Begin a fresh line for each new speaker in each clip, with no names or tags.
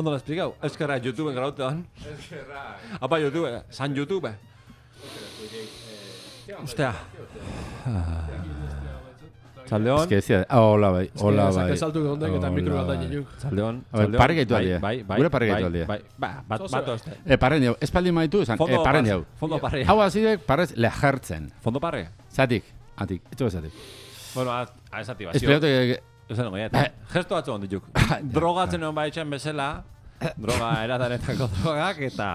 Ondo lo explicau. Eskerra YouTube grautean. Apa YouTube, San YouTube. Ostea. Txaldeon.
Eske decía, ah, hola bai, hola bai.
saltu gondek eta mikro bat
bai.
dainuk.
Txaldeon.
Pare gaitu aldia.
Bai, bai.
Gure pare gaitu
bai,
aldia.
Bai, ba, bat, bat
eh.
oste.
Eh, parren jau, espaldi maitu, esan, eh, parren jau.
Fondo parre.
Hau azidek, parrez lehertzen.
Fondo parre.
Zatik, atik, etu zatik.
Bueno, a, a esa tibazio.
Esperatu que...
Esan nago,
Eh.
ja. Gesto batzu ondo juk. Drogatzen egon baitxan bezala, droga eratanetako drogak, eta...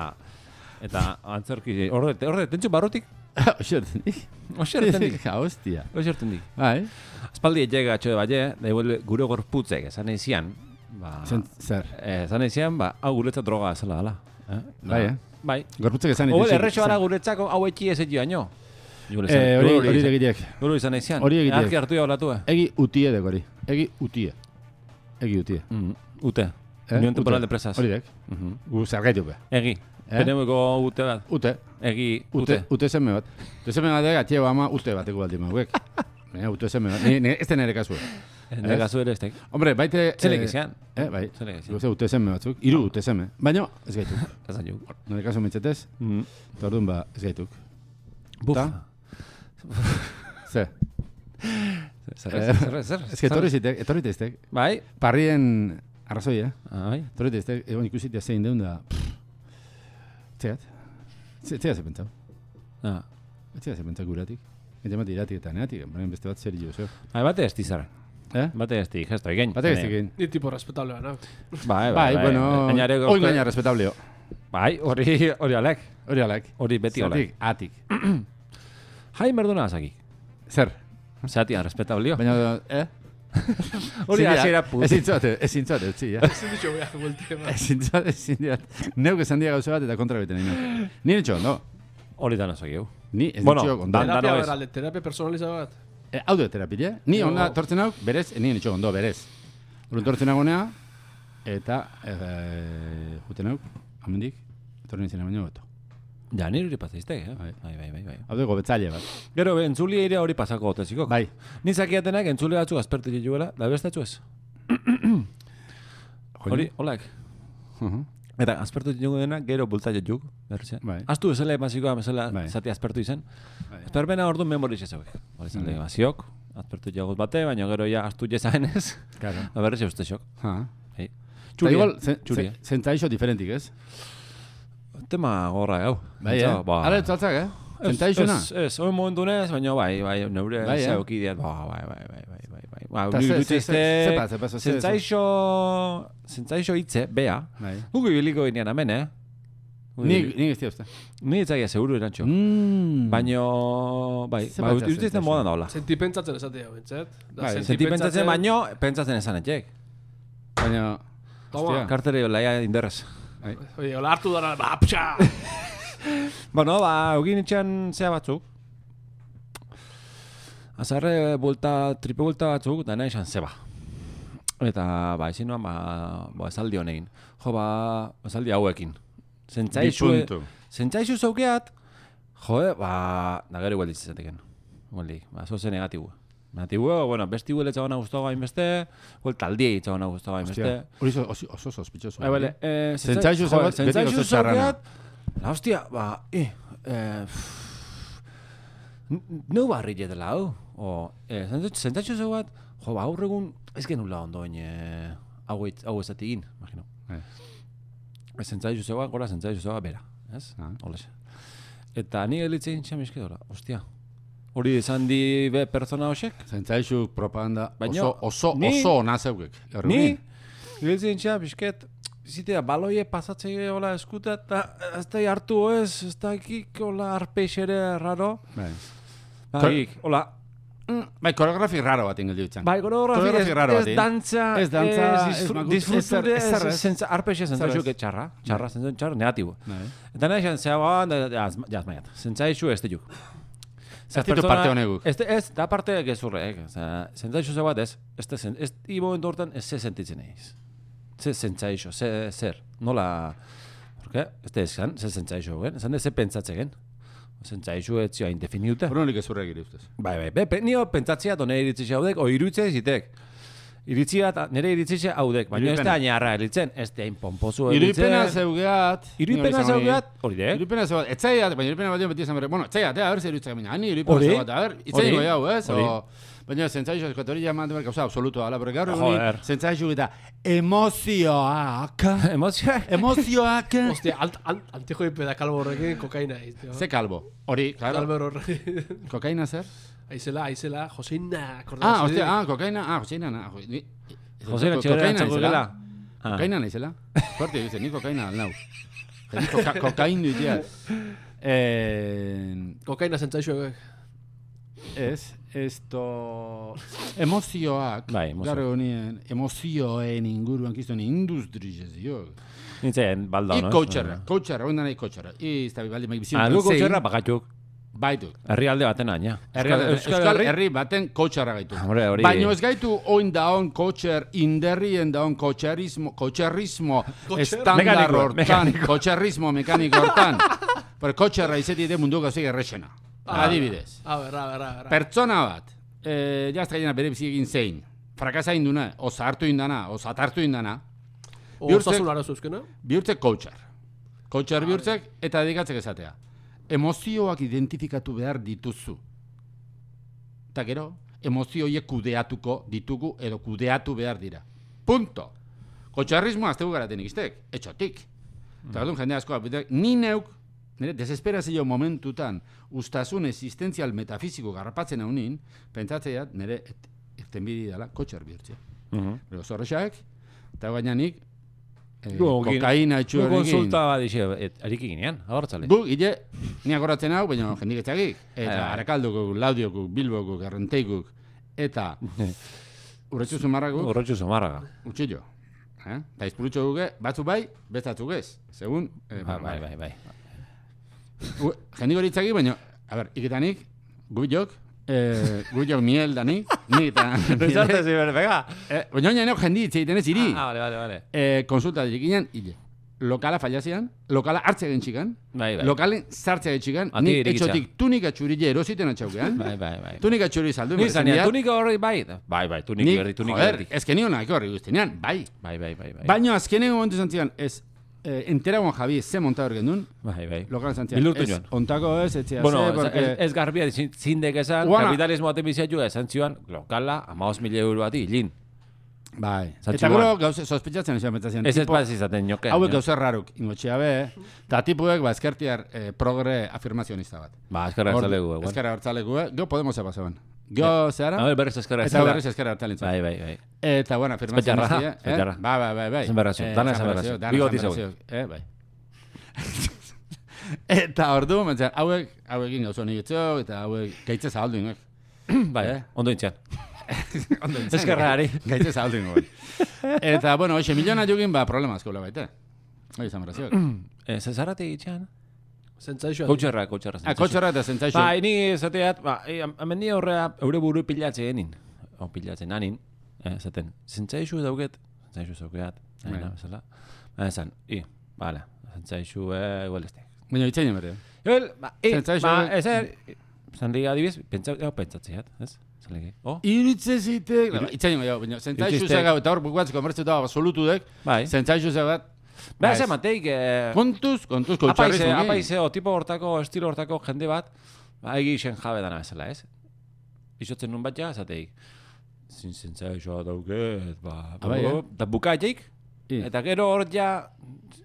Eta antzerki, orde, orde, tentsu barrutik,
Oxerten dik.
oxerten dik.
Ja, hostia.
Oxerten dik.
Bai,
Aspaldi etxega atxo de baie, da igual gure gorputzek, esan eizian, ba...
zer.
eh, Esan eizian, ba, hau guretzat droga zela dela. Eh?
Bai, eh?
Bai.
Gorputzek esan
Hore,
dituzu-
errexo ara guretzako hau etxi ez etxi baino.
Eh, hori, hori egiteak.
Guru izan eizian.
Hori egitek.
Arki hartu jau latu, eh?
Egi utie dek hori. Egi utie. Egi utie.
Mm, ute.
Eh?
Unión Temporal de Empresas.
Hori dek.
Mhm.
Gu zergaitu be.
Egi.
Eh?
PNVko ute bat.
Ute.
Egi,
Ute.
ute.
Ute seme bat. Ute seme bat atxeo ama ute bateko baldi mauek. Baina ute seme bat. Ni, ni, ez da nire kasua.
Nire gazu ere ez tek.
Hombre, baite...
Zelek
eh,
izan.
Eh, bai.
Zelek izan.
Guze ute seme batzuk. Iru ute seme. Baina, ez gaitu.
Esan juk.
Nire kasu mitzetez.
Mm.
Eta orduan ba, ez gaituk.
Buf.
Ze.
Zer, zer, zer, zer.
Ez que etorri zitek, etorri teiztek.
Bai.
Parrien arrazoi, eh?
Ah, bai.
Etorri teiztek, egon ikusitia zein deun da... Txegat. Txegat ze pentsau.
Ah.
Txegat ze pentsau guratik. Eta emate iratik eta neatik, baina beste bat zer jo, zeo.
Bai, bate ez tizar.
Eh?
Bate ez ti, gesto egin.
Batek ez dikin.
Ni tipo respetablea, no?
Bai, bai,
Bai, bueno,
Gainare
oin gaina respetableo.
Bai, hori, hori alek.
Hori alak.
Hori beti olek.
Atik.
Jai merduna azaki.
Zer?
Zatian, respetablio.
Baina, eh?
Hori hasiera puti.
Ezin zuate, ezin zuate, utzi, ja.
Ezin ditu behar gulte, ba.
Ezin zuate, ezin diat. Neuk esan dia gauza bat eta kontra beten egin. Ni netxo ondo.
Hori dan azaki, eu.
Ni ez
Bueno,
netxo ondo.
dan-
Terapia
ez.
beralde, terapia personaliza bat.
Eh, hau da terapia, Ni
Jo.
onda tortzen hau, berez, ni netxo ondo, berez. Horren tortzen agonea, eta, eh, juten hau, amendik, etorri nintzen baino beto.
Ja, nire hori pazaiztek, eh?
Bai.
Bai, bai, bai, bai.
Hau dugu betzaile bat.
Gero, be, entzulia ere hori pasako goteziko.
Bai.
Ni zakiatenak entzule batzuk aspertu juela, da bestatzu ez. Hori, holak.
Mhm.
Eta aspertu jugu dena, gero bulta juk, berriz.
Bai.
Astu ezela emazikoa, bezala,
Bai.
zati aspertu izan.
Bai.
Esperpena ordu memoriz ez hauek. Hori zan
Mm.
emaziok, aspertu jagoz bate, baina gero ja astu jezaenez,
Claro.
da berriz uste xok.
Ha.
Hey.
Eta igual,
txuria.
zentaixo diferentik, ez?
Tema gorra gau.
Bai, eh?
Ba,
Ara etzaltzak, eh?
Ez,
Zentaixona?
Ez, ez, hori momentu nez, baina bai, bai, neure
Bai, eh?
zeuki diat, ba, bai, bai, bai, bai, bai, bai. Ba,
Ta
ni
ze- ze-
dutizte,
ze- zepa, zepa, ze- ze-
zentzaixo, zentzaixo hitze, bea,
Bai.
gugu ibiliko ginean hemen, eh? Gugu
Ni, ez uste.
Ni etzaia seguru erantxo.
Mm.
Baina, bai, ba,
da
utizte
zentzaixo?
modan daula.
Senti pentsatzen esatea, bentzat. Da,
Bai,
Senti pentsatzen baino, pentsatzen esan etxek.
Baina,
Toma.
Hostia.
Kartere laia inderrez.
Bai.
Oye, hola hartu dara, ba!
Bueno, ba, egin itxan zea batzuk. Azarre bulta, tripe bulta batzuk, dana esan zeba. Eta, ba, ezin noan, ba, ba, esaldi honekin. Jo, ba, esaldi hauekin.
Puntu.
zentzaixu zaukeat, jo, ba, da gero igual ditzateken. Igual ba, zoze negatibu. Negatibu, bueno, besti huele txagona guztago gain beste, huel taldiei txagona guztago gain
Hostia,
beste.
hori oso, oso, oso sospitzoso.
Bai, bale, eh,
Zentzaixu
jo,
zaukat, beti
zaukeat, la hostia, ba, eh, eh, n- neu barri jetela, hau. O, eh, zentzaixu zaukat, jo, ba, aurre egun, ez genula ondoen, eh, hau, ez- hau ez egin, imagino.
Bai.
Ez zentzaixu zaukat, gora zentzaixu zaukat, bera, ez?
Ah.
Holexe. Eta ni elitzen txamiske dora, ostia. Hori esan di be pertsona hosek,
Zentzaixu propaganda
Baina,
oso, oso,
ni-
oso ona zeukek. Gaur
Ni. Giltzen txea, bisket, zitea, baloie pasatzei hola eskuta, eta ez da hartu ez, ez da ekik, hola arpeixere raro.
Bai.
Ba, hola,
Bai, koreografi raro bat ingel ditzen.
bai, koreografi,
Koreografi
ez,
raro
ez
batin.
dantza,
Ez dantza, ez
disfruture,
ezer-
ez,
ezer ez.
zentza- arpexe zentzaizu,
ez.
que txarra, txarra, zentzaizu, txarra, negatibo.
Bai.
Eta nahi esan, zea da, da, jazmaiat, zentzaizu ez diuk.
Ez ditu parte honeguk.
Ez, ez, da parte gezurre, eh? Oza, zentzaizu ze bat ez, ez, zen- ez, i momentu hortan ez ze sentitzen eiz. Ze zentzaizu, ze, zer, nola, porque, ez da esan, ze zentzaizu gen, esan de ze pentsatzen gen. Zentzaizu ez zioa indefiniute.
Horrenik ez urrek ere ustez.
Bai, bai, pe, nio pentsatzea to nire iritzi haudek, o iruitze zitek. Iritzia nire iritzi haudek, baina ez da hainarra elitzen, ez da hain pomposu elitzen.
Irudipena zeugeat.
Irudipena zeugeat, hori dek.
Irudipena zeugeat. Etzaiat, baina irudipena bat beti esan berre. Bueno, etzaiat, a ver, zer iruditzen gamina. Hani irudipena
Hori.
zeugeat, a ver, itzai
Hori.
goi hau, ez?
Hori.
O, baina zentzaizu eskot hori jaman dumer gauza absolutua, ala, porque gaur
Joder.
eguni zentzaizu eta emozioak.
Emozioa?
Emozioak.
Hostia, alt, alt, antijoipe da kalbo horrekin kokaina tío.
Ze kalbo. Hori, claro.
Kalbo horrekin.
Kokaina zer?
Aizela, aizela, Joseina,
Ah, hostia, ah, kokaina, ah, Joseina, na. jo- ni-
Josera
Ko-
txigera
kokaina naizela.
gela. Ah.
Fuerte dice, ni kokaina al nau. Koka, kokain ditia. Eh,
Kokaina zentzaixo
ez, esto... Emozioak,
Bai, emozio.
gaur egunien, emozioen inguruan kizuen industrizazio.
Nintzen, baldao,
I
no?
coachera, coachera, oin nahi coachera. I, ez da, baldi, mai bizion.
Ah, kotxerra bakatuk.
Baitu.
Herrialde baten aina.
Euskal, Euskal herri baten coachera gaitu.
Hombre, hori-
Baina ez gaitu oin daon coacher, inderrien daon coacherismo, coacherismo,
Coacher?
estandar hortan,
mekaniko.
coacherismo mekaniko hortan. Per coacherra izeti de mundu gauzik errexena. Adibidez.
A ber, a ber, a ber.
Pertsona bat, eh, jazta gena bere bizi egin zein, frakasa induna, o zahartu indana, o zatartu indana,
O,
bihurtzek-
osasun arazo euskena?
bihurtzek coacher. Coacher bihurtzek eta dedikatzek esatea. Emozioak identifikatu behar dituzu. Eta gero, emozio horiek kudeatuko ditugu edo kudeatu behar dira. Punto. Kotxarrismoa aztegu garaten ikistek, etxotik. Eta galdun jende asko, ni neuk, nire desesperazio momentutan, ustasun existentzial metafiziko garrapatzen haunin, pentsatzeat nire et- irtenbidi dela kotxar bihurtzea.
Mhm.
Pero zorrexak, eta baina nik,
Gu, gin-
kokaina
Gu
etxuarekin.
konsulta bat dixe, arik ginean, agortzale.
Gu, ide, ni agoratzen hau, baina jendik etxagik. Eta
Bai, bai.
Arakaldokuk, Laudiokuk, Bilbokuk, Errenteikuk, eta urretxu zumarrakuk,
Horrotxu zomarraga.
utxillo. Eh? Eta izpurutxo guke, batzu bai, bestatzuk ez. Segun, eh,
Bai, bai, bai, bai.
U- Jendik hori baina, a ber, iketanik, guiok, eh, guiok miel danik, ni eta...
Rizarte ziber, venga.
Eh, baina oina neo jendi itxe egiten ez iri.
Ah, vale, vale, vale.
Eh, konsulta dikinean, hile. Lokala fallazian, lokala hartzea egin txikan,
Bai, bai.
lokalen sartzea egin txikan, ni etxotik tunika txurille erositen atxaukean,
Bai, bai, bai.
tunika txuri saldu.
Ni
diat.
tunika horri bai. Bai, bai, tunik
Ni,
berdi, tunik
joder,
berdi.
ez que ni honak horri guztinean, bai.
Bai, bai, bai, bai.
Baina azkenengo momentu zantzian, ez, eh, enteragoan jabi ze monta hor gendun,
Bai, bai.
lokalan zantzian,
Bildurtu
ez,
joan.
ontako ez, etxea
Bueno,
ze,
ez,
porque...
ez, ez garbia zin- zindek esan,
Guana-
kapitalismo baten biziatu esan zion, lokala, amaos mila euro bat hilin.
Bai.
Zantzi
Eta gero gauze, sospitzatzen esan betzazian.
Ez ez bat izaten joke.
Hauek gauze raruk, ingotxea be, eta tipuek, ba, eskertiar eh, progre afirmazionista bat.
Ba, eskerra hartzalegu, egon.
Ezkerra hartzalegu, eh? Gero Podemos epasaban. Gero, zehara?
A ver, berrez eskerra
Eta berriz ezkerra hartzalintzen.
Bai, bai, bai.
Eta, bueno,
Espetxarra,
guztia, eh?
espetxarra.
Bai, bai, bai, bai.
Esan berrazio,
Eh,
dana
esan berrazio,
zeuek.
berrazio, Eh, bai. eta ordu, mentzen, hauek, hauekin gauzo nigitzo, eta hauek gaitze zahaldu ingoek.
Bai,
Eh?
ondo intzian.
Ondo nintzen,
Eskerrari.
Gaitze zahaldu ingoek. Eta, bueno, hoxe, miliona jugin, ba, problema asko baite. Hoi, esan berrazio.
Ez ez zarate itxean?
Zentzaixo.
Koutxerra, koutxerra.
Ah, kotxarra eta zentzaixo.
Ba, ni esateat, ba, e, ni horrea, eure buru pilatzen enin. O, pilatzen anin. Eh, zaten, zentzaixu dauket, zentzaixu zaukeat.
Bai.
Baina, bezala. Baina esan, i, bale, zentzaixu, eh, igual este.
Baina itxaino bere.
Igual, ba, i, ba, ezer, zan liga adibiz, pentsatzeat, ez? Zan liga, oh,
Iritze zitek, itxaino baina, baina zentzaixu zega, eta hor bukatzeko mertzu da, absolutu dek,
bai.
zentzaixu zega,
Ba,
ez.
ez emateik, eh,
kontuz, kontuz,
Apaize,
kotxarrizmo.
apaize, o tipo hortako, estilo hortako jende bat, ba, egi isen jabe dana bezala, ez? Isotzen nun bat ja, esateik. Zin zentzaixoa dauket, ba,
bai, eh?
da bukaetik,
I.
eta gero hor ja,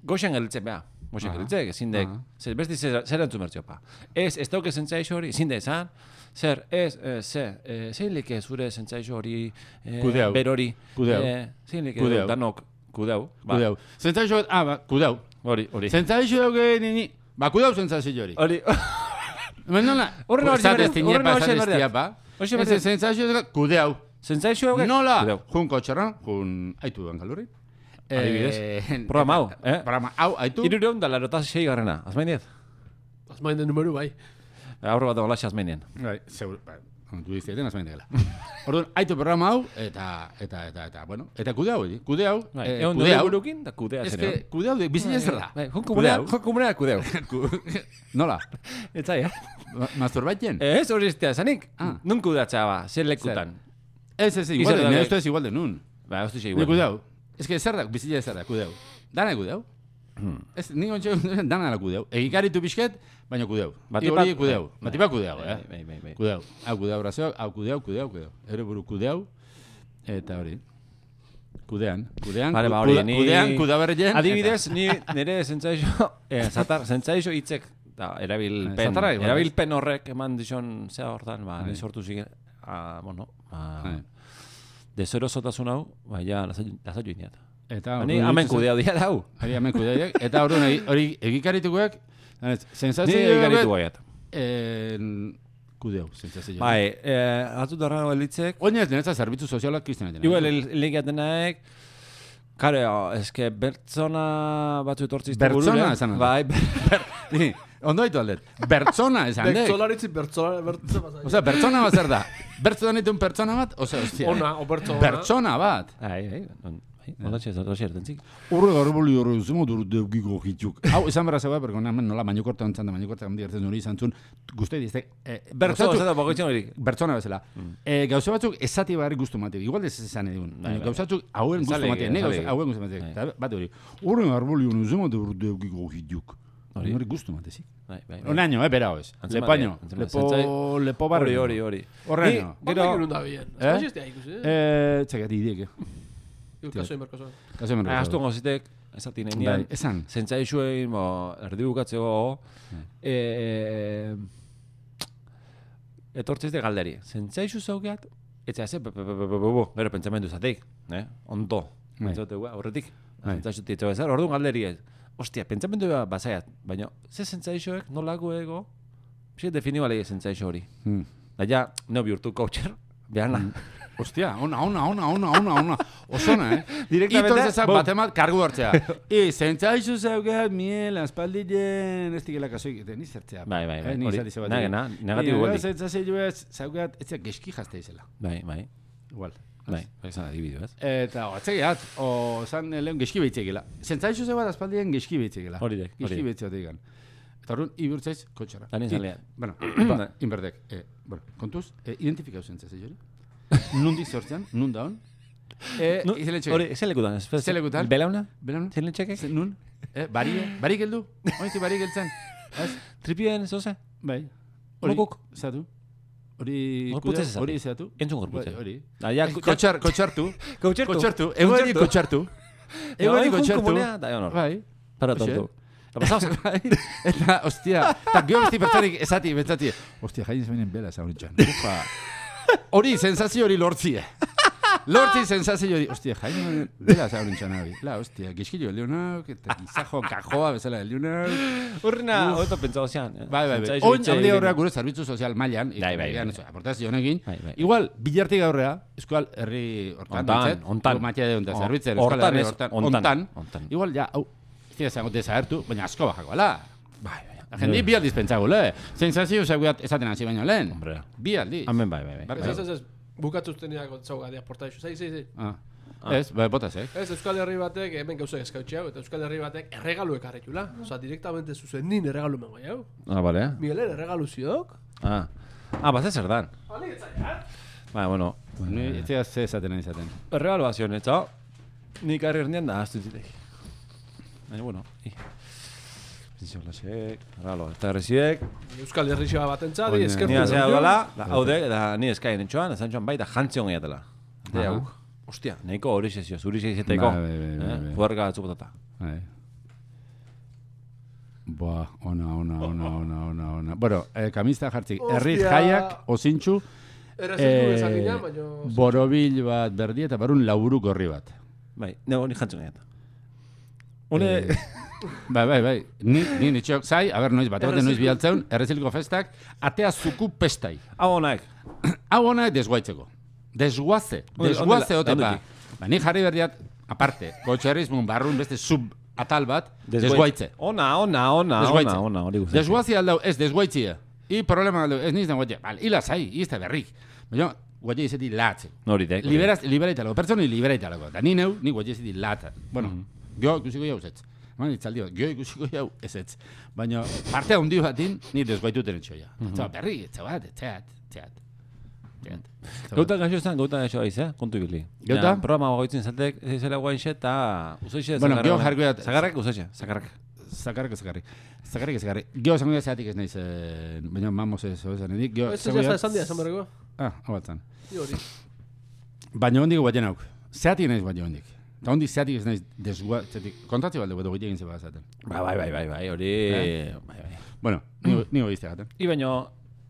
goxen gelitzen beha. Goxen
Aha.
gelitzen, ezin dek, zer, besti zer, entzun bertzio, pa. Ez, ez dauke zentzaixo hori, ezin de esan, zer, ez, eh, ze, eh, zein leke zure zentzaixo hori, eh, berori,
Kudeau.
eh, zein leke danok, kudeu, ba,
Kudeu. Zentzaixo, ah, ba, kudeu.
hori, hori.
Zentzaixo dauke nini, ba, kudeu zentzaixo hori.
Hori,
Hemen nola,
Horren hori
Esatez
berdean,
tiñepa,
horren hori
esatez
berdean.
tiapa.
Hoxe
Ez,
berdean.
Zentzaixo dauke, kudeu.
zentzaixo hauek,
Nola, jun kotxarra, jun aitu duan kalurri.
Adibidez.
Eh,
Programa hau, eh?
Programa hau, aitu.
Irureun da larota sei garrena, azmain diez?
Azmain den numeru bai.
Aurro bat dagoela azmainen.
Bai, zeur, ba, du izteten azmain dela. Orduan, aitu programa hau, eta, eta, eta, eta, bueno, eta kude hau, edi, kude hau,
Bai,
eh,
egon
kude hau,
burukin, da kudea
ez
zenean.
que, kude hau, bizile zer da.
Bai, jun
Kude hau. Nola?
Etzai, eh?
Ma- Masturbaiten?
Ez hori iztea, zanik?
Ah.
Nun kudatza ba, zer lekutan.
Ez, ez, igual,
da,
nire
bai.
ustez igual de nun.
Ba,
Ni
igual.
kude hau. Ez que zer da, bizile zer da, kude hau. Dana kude hau.
Hmm.
Ez, ni ontsa, dana da kude hau. Egikaritu pixket, baina kude hau.
Batipat-
Hori kude hau.
bai,
Batipa kude hau,
bai,
eh?
Bai, bai, bai.
Kude hau. Hau kude hau razoak, hau kude hau, kude hau, kude hau. Ere buru kude hau. Eta hori. Kudean, kudean,
Vale, ba, hori, ni-
kudean, kudaberrien.
Adibidez, ni nire zentzaixo, eh, zatar, zentzaixo hitzek, da, erabilpen,
Eh, bai.
erabilpen horrek eman dizon zea hortan, ba,
Bai.
ni sortu ziren, ah, bueno, ba,
Bai.
deserosotasun hau, ba, ja, lasatu iniat.
Eta
Ni
orduan
hemen kudea dia dau.
Hori hemen kudeaiek. Eta egi- hori egikaritukoek, Sensazio
egaritu gaiat.
En, kude hau, sensazio.
Bai, eh, atut horra elitzek,
Oinez, niretza zerbitzu sozialak izten egiten.
igual ligaten naek, Kare, eske bertzona batzu etortzi izte
Bertsona esan.
Bai, ber,
ondo ditu aldet. Bertzona esan dek.
Bertzolaritzi bertzola, bertzola.
Osea, bertzona bat zer da? Bertzona ditun pertsona bat? Osea, ostia.
Ona, o bertzola.
Bertsona bat.
bai, bai, on- bai, ondo txez, ondo txez, ertentzik.
Horre garboli horre zemo duru deukiko hitzuk. Hau, esan berra zegoa, berko namen nola mainukorta ontzan da mainukorta handi gertzen hori izan zuen, guzti dizte, eh,
Bertzo,
gauzatxuk-
zeta, bagoitzen hori.
Bertsona bezala. Eh, gauza batzuk esati barri gustu matik. Igual ez esan edun.
Bai, bai.
Gauza batzuk hauen gustu
Zalegi,
matik. Ne gauza hauen gustu matik.
Bai.
Eta bat hori. Horre garboli horre zemo duru deukiko hitzuk.
Hori.
Hori gustu matezik.
Bai, bai, bai.
Onaino, eh, bera hoz.
Antzema,
Lepaino.
antzema,
Lepo,
zentzai-
lepo barri.
Hori, hori, hori.
Horreino.
Ni,
Gero...
Gero,
da bien.
Eh?
Ez ez
idiek.
Iu, kaso inberkoso.
Kaso hemen
astu gozitek, esatin
Bai,
enean,
esan.
zentzaixuen, bo, erdi bukatzeko, eh, etortziz de galderi. Zentzaixu zaukeat, etza ze, pe, pe, pe, pe, pe, pe, pe, gero pentsamendu zatik, eh? Ondo,
Bai.
pentsaute gua, aurretik.
Bai.
Zentzaixu tietxo bezar, orduan galderi ez. Ostia, pentsamendua bazaiat, baina ze zentzaixoek nolako ego, Pixet definiu alei zentzaixo hori.
Hmm.
Da ja, no bihurtu coacher, behana.
Ostia, ona, ona, ona, ona, ona, ona. Osona, eh?
Directamente,
Itor zezak
bom.
batemat kargu hartzea. I, zentzaizu zaugat, miel, aspaldien, ez dikela kasoik, eta ni zertzea.
Bai, bai, bai,
Eh, ni
hori.
izati zebat.
Nagena, negatibo goldik.
Zentzaizu ez, zaugat, ez zea geski jazte izela.
Bai, bai,
Igual.
bai, esan adibidu, ez?
Eta, atzegiat, o, zan lehen geski behitzekela. Zentzaizu zaugat aspaldien geski behitzekela.
Hori dek, hori
Geski
dek.
behitzea egan. Eta horren, iburtzaiz, kotxara.
Tani
I-
zalean.
Bueno, ba, inberdek. Eh, bueno, kontuz, eh, identifikau zentzaizu? Nundi sortzean, nun daun? Eh,
Nu,
izele txeke.
Hori, ze lekutan, ez?
Ze lekutan?
Belauna?
Belan?
Zer txekek?
Ze- Nun? Eh, barie? Barik heldu? Oizu barik heltzen? Ez?
Tripien, zoze?
Bai. Hori,
Mokuk?
zatu. Hori,
Hor
kudea-
putzez esate.
hori zatu.
Entzun
Bai,
gorputzen.
Hori.
Da, ja,
Kotxar, kotxartu.
Kotxertu.
Kotxartu. Egoeri kotxartu. Egoeri
Egoeri
kotxartu.
da, egon hor.
Bai.
Para pasau,
Bai. Eta, ostia, eta gero besti pertsarik esati, bentsati, ostia, jain zebenen bela esan horitzen. Ufa. Hori, sensazio hori lortzie. Lortzi sensazio hori, ostia, zebenen bela esan horitzen hori. La, ostia, gizkillo heldunak, eta gizajo, kajoa bezala heldunak.
Urrena, hoeto pentsau zean. eh.
Bai, bai, bai. Oin, alde
egin.
horreak gure zerbitzu sozial mailan,
Bai, bai, bai.
aportazio honekin,
Bai, bai.
igual, bilartik aurrea, eskual herri hortan,
hontan.
gu matia de hontan,
Oh,
zerbitzen,
hortan
hortan,
hontan.
igual, ja, hau, ez dira zango desagertu, baina asko bajako, ala.
Bai, bai.
La gente bi aldiz pentsagule. Sensazio zeugat esaten hasi baino lehen.
Hombre.
Bi aldiz.
Hemen bai, bai, bai.
Bai.
Ez, ez, ez. Bukatu zteneako zauga dia portaixo. Zai, zai, zai.
Ah. Ez, bai, botaz, eh?
Ez, Euskal Herri batek, hemen gauzak eskautxe hau, eta Euskal Herri batek erregalu ekarretula. Osa, direktamente zuzen nin erregalu mengo hau.
Ah, bale.
Miguelen erregalu ziok.
Ah. Ah, bat zer dan.
Hali, etzai,
Bai, bueno.
Ni ez dira ze esaten nahi izaten.
Erregalo bazioen, etza. Nik erdian da, aztu zitek. Baina, bueno, i. Bizio lasek, erregalo, eta erreziek.
Euskal Herri xiba bat entzadi,
Oine.
eskertu.
Ni azea
dugu.
gala, da, haude, da, ni eskaien etxoan, ezan txoan bai, da jantzion gehiatela. De, hau. Ostia, nahiko hori sezio, zuri sezieteko.
Bai, bai, bai, bai.
Fuerga atzupotata.
Bai. Boa, ona, ona, ona, ona, ona, ona. Bueno, eh, kamista jartzik. Herriz jaiak, osintxu,
Errezetu esan
eh,
gina, baina...
borobil bat berdi eta barun laburu gorri bat.
Bai, nego, ni jantzion gehiata. Hone,
Bai, bai, bai. Ni, ni nitxok zai, a ber, noiz bat, baten noiz bialtzeun, erreziliko festak, atea zuku pestai.
hau honak.
Hau hona desguaitzeko. Desguaze. Desguaze ote ba. Ba, ni jarri berdiat, aparte, kotxerrizmun barrun beste sub atal bat, desguaitze.
Ona, ona, ona,
Desguaitze.
ona, ona, hori guzti.
Desguazi aldau, ez, desguaitzie. I problema, ez niz da guatia, bale, ila zai, izte berrik. Baina, guatia izeti latze.
Hori dek.
Liberaz, libera italako, pertsoni libera italako. Da ni neu, ni guatia izeti latza. Bueno,
Mhm.
Gio ikusiko jau zetz. Man, itzaldi bat, gio ikusiko jau ez ez. Baina, parte handi batin, ni desgoituten etxoia.
Mhm.
Eta berri, etxe bat, etxeat, etxeat.
Gauta gaixo zen, gauta gaixo aiz, eh? Kontu ibili.
Gauta?
Ja, Programa goitzen zeltek, ez zela guain xe, eta usoixe
Bueno, gero jarriko dat-
Zagarrak usoixe, zagarrak.
Zakarrik, zakarrik. Zakarrik, zakarrik. Gio zango da zeatik ez naiz, eh, baina mamos ez ozen edik. Gio,
Ez ez esan dia, esan berreko.
Ah, hau batzan.
Ni hori.
Baina hondik guatzen hauk. Zeatik naiz baina hondik. Eta hondik zeatik ez naiz desgua, zeatik, kontatzi balde guetu egin zeba zaten.
Ba, bai, bai, bai, bai, hori...
Eh?
Bai, bai.
Bueno, ni, ni hori iztegaten.
I baino,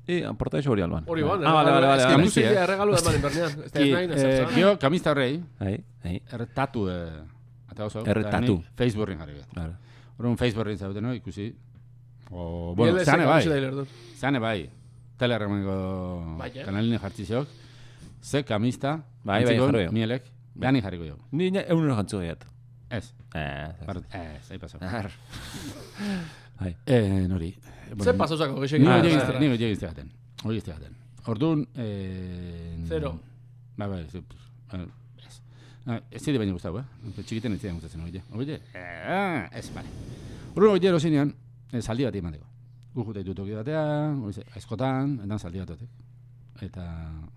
i, portaixo hori alban.
Hori ban,
Ah, bale, bale, bale.
Ez que
bale.
Kamisi,
ikusi
eh?
erregalu da manen bernean. Ez da ez
I,
nahi, ez
eh,
da.
gio, kamista horrei,
Bai, bai.
erretatu, eh, eta oso.
Erretatu.
Facebooken jarri.
Claro.
Horren Facebooken zauten, no, ikusi. O,
Bueno,
bueno, zane bai,
bai.
zane bai. Telerremengo
Bai, eh?
kanaline jartzi zeok. Ze kamista,
Bai, bai, jarri.
Mielek, behani jarriko jo.
Ni ne, egun jantzu gehiat.
Ez,
Eh,
ez, ahi paso.
Ar. Bai.
Eh, nori.
Ze pasauzako
Ni
gexekin.
Ah,
hori
bai.
egin ni hori egin zeraten. Hori egin zeraten. Orduan, eh...
Zero.
Bai, bai, ez. eh, Ez. Ah, Ez zide baina gustau, eh? Txikiten ez zidan gustatzen hori. Hori, eh, ez, bale. Orduan hori erosinean, eh, zaldi bat emateko. Gu jute ditu toki batean, hori ze, aizkotan, edan zaldi bat. Eta,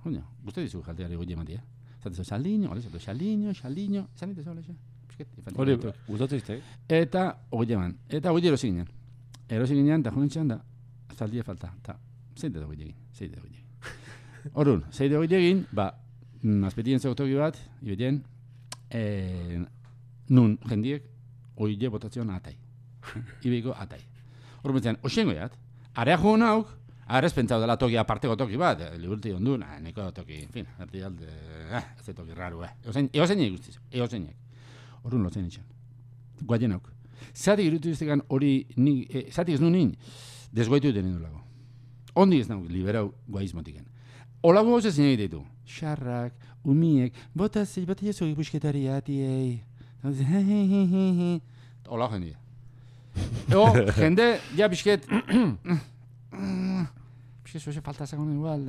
joño, guzti dizu jaldiari goi ematia. Zaten zo, saldiño, hori zato, saldiño, saldiño, esan ditu zola, xe? Pisket, infantil
Hori, gustatu izte.
Eta hori eman. Eta hori erosi ginen. Erosi ginen, eta joan txan da, zaldia falta. Eta, zeite hori egin, zeite hori egin. Orrun, zeite hori egin, ba, azpetien zautoki bat, ibetien, eh, nun jendiek, hori je botazion atai. Ibeiko atai. Horren betzean, oxengo jat, area joan hauk, Arez pentsau dela toki aparteko toki bat, eh, liburti ondu, nah, neko toki, en fin, erdi alde, eh, ez toki raro, eh. Eozein, eozeinek guztiz, eozeinek. Horren lotzen itxan. Guaienauk. Zatik irutu iztegan hori, ni, e, zatik ez nu nin, desgoitu duten indulako. Ondi ez nauk, liberau guaizmotiken. Olago gauza zine ditu. Xarrak, umiek, bota zei, bota jesu ipusketari atiei. Ola jendia. Ego, jende, ja bisket, bisket zoze falta zagon igual,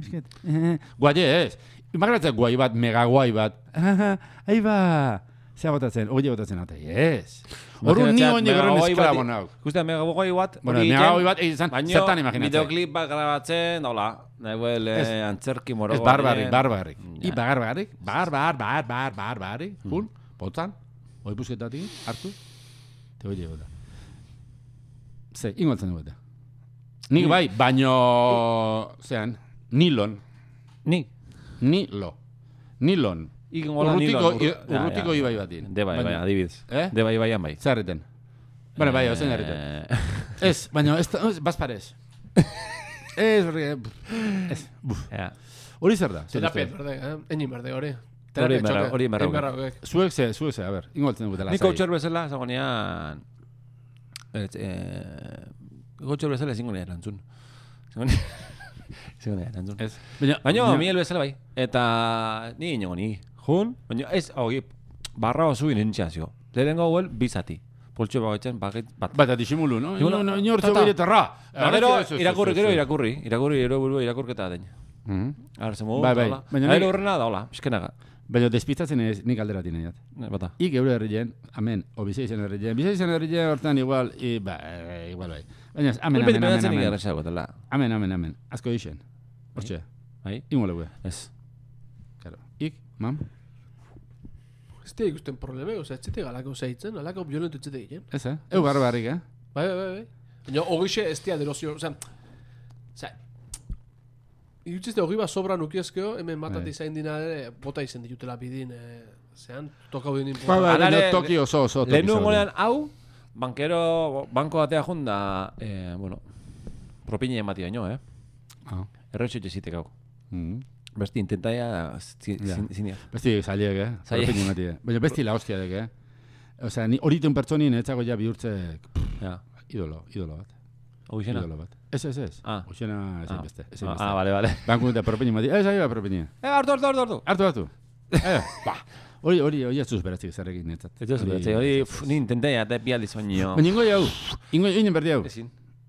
bisket, guaie ez. Imaginatzen guai bat, mega guai bat, ahi ba, zea botatzen, oie botatzen atai, ez. Horun ni oin egerren esklabo nauk.
Ikusten mega gogoi bat,
Bueno, mega guai bat, egin zertan imaginatzen.
videoklip bat grabatzen, hola, nahuel
Ez.
eh, antzerki moro.
Ez barbarrik, barbarrik.
Ja.
I barbarrik, bar, bar, bar, bar, bar, barrik, jun, botzan, oi busketatik, hartu, te hoi da. Ze, ingoltzen dugu eta. Nik bai, baino, zean, nilon,
Ni,
nilo, nilon.
Igen gola
Urrutiko,
nilon.
i- urrutiko ibai batin.
De bai, bai, adibidez.
Eh?
De bai, baian bai.
Zerreten. Bueno, bai, ozen herriten.
Eh,
Ez, baina, ez, da- ez, bazparez. Ez, horri, eh, ez, buf.
ja.
Hori zer da? Zer
Terapia
uste?
berde, eh? Egin berde hori.
Hori berra-
txoke.
hori berra-
hauek.
Zuek ze, zuek ze, a ber, ingoltzen dugu dela.
Ni coacher bezala, zagonean... Ez, eh... Coacher bezala ezingo nire erantzun. Ezingo nire... Erantzun.
Ez. Baina,
Baina,
baina-
Miguel bezala bai. Eta ni inogo ni. Jun, baina ez, hori, barra oso inentxazio. Lehenengo hauel, bizati. Poltxo bagoitzen, bagit, bat.
Bata disimulu, no? Ino, ino hortzo
tata.
bere terra.
Gero, irakurri, gero irakurri. Irakurri, gero burua irakurketa den.
Mhm.
Ara, zemo,
Bai, bai.
hola.
Baina
horrena da, hola, pizkenaga.
Baina despistatzen ez nik alderatin nahiat.
Bata.
Ik eure herrien, amen, o bizei zen herrien. Bizei zen herrien hortan igual, i, ba, eh, igual bai. Baina, amen, amen, amen,
pedatzen
amen.
igarresa gotela.
Amen, amen, amen. Asko isen. Hortxe,
Bai?
ingo legue.
Ez.
Claro. Ik, mam,
Ez dira ikusten probleme, oza, ez zite galako zeitzen, alako violentu ez zite egiten.
ez, eh? Eu barra barrik, eh?
Bai, bai, bai, bai. Baina hogixe ez dira derozio, oza, oza, Irutzizte hogi bat sobra nukiezkeo, hemen
Bai.
batati zain dina ere, bota izen ditutela bidin, eh, zean, tokau dinin
Hala
baina
ere,
toki oso, oso toki
Lehen
oso.
golean hau, bankero, banko batea junda, eh, bueno, propina emati baino, eh?
Ah.
Erretxo txezitek hau.
Mhm.
Besti intentaia, zinia.
Besti zailek, eh?
Zailek.
Zailek. Mati, eh? Baina besti la hostia dek, eh? Osea, ni horiten pertsonin etzago ja bihurtze
Ja.
idolo, idolo bat.
Hau izena?
Idolo bat. Ez, ez, ez.
Ah.
Oixena, ez
Ah,
beste. Ez
ah,
beste.
ah, bale, bale.
Banku eta propini mati. Ez, ahi ba propini.
Eh, hartu, hartu, hartu, hartu.
Hartu, hartu. Eh, ba. Hori, hori, hori atzuz beratzik zerrekin netzat.
Ez zuretzei, hori, ni intentaia, eta bi aldiz baino.
Baina ingo jau, ingo inen berdi hau,
Ezin.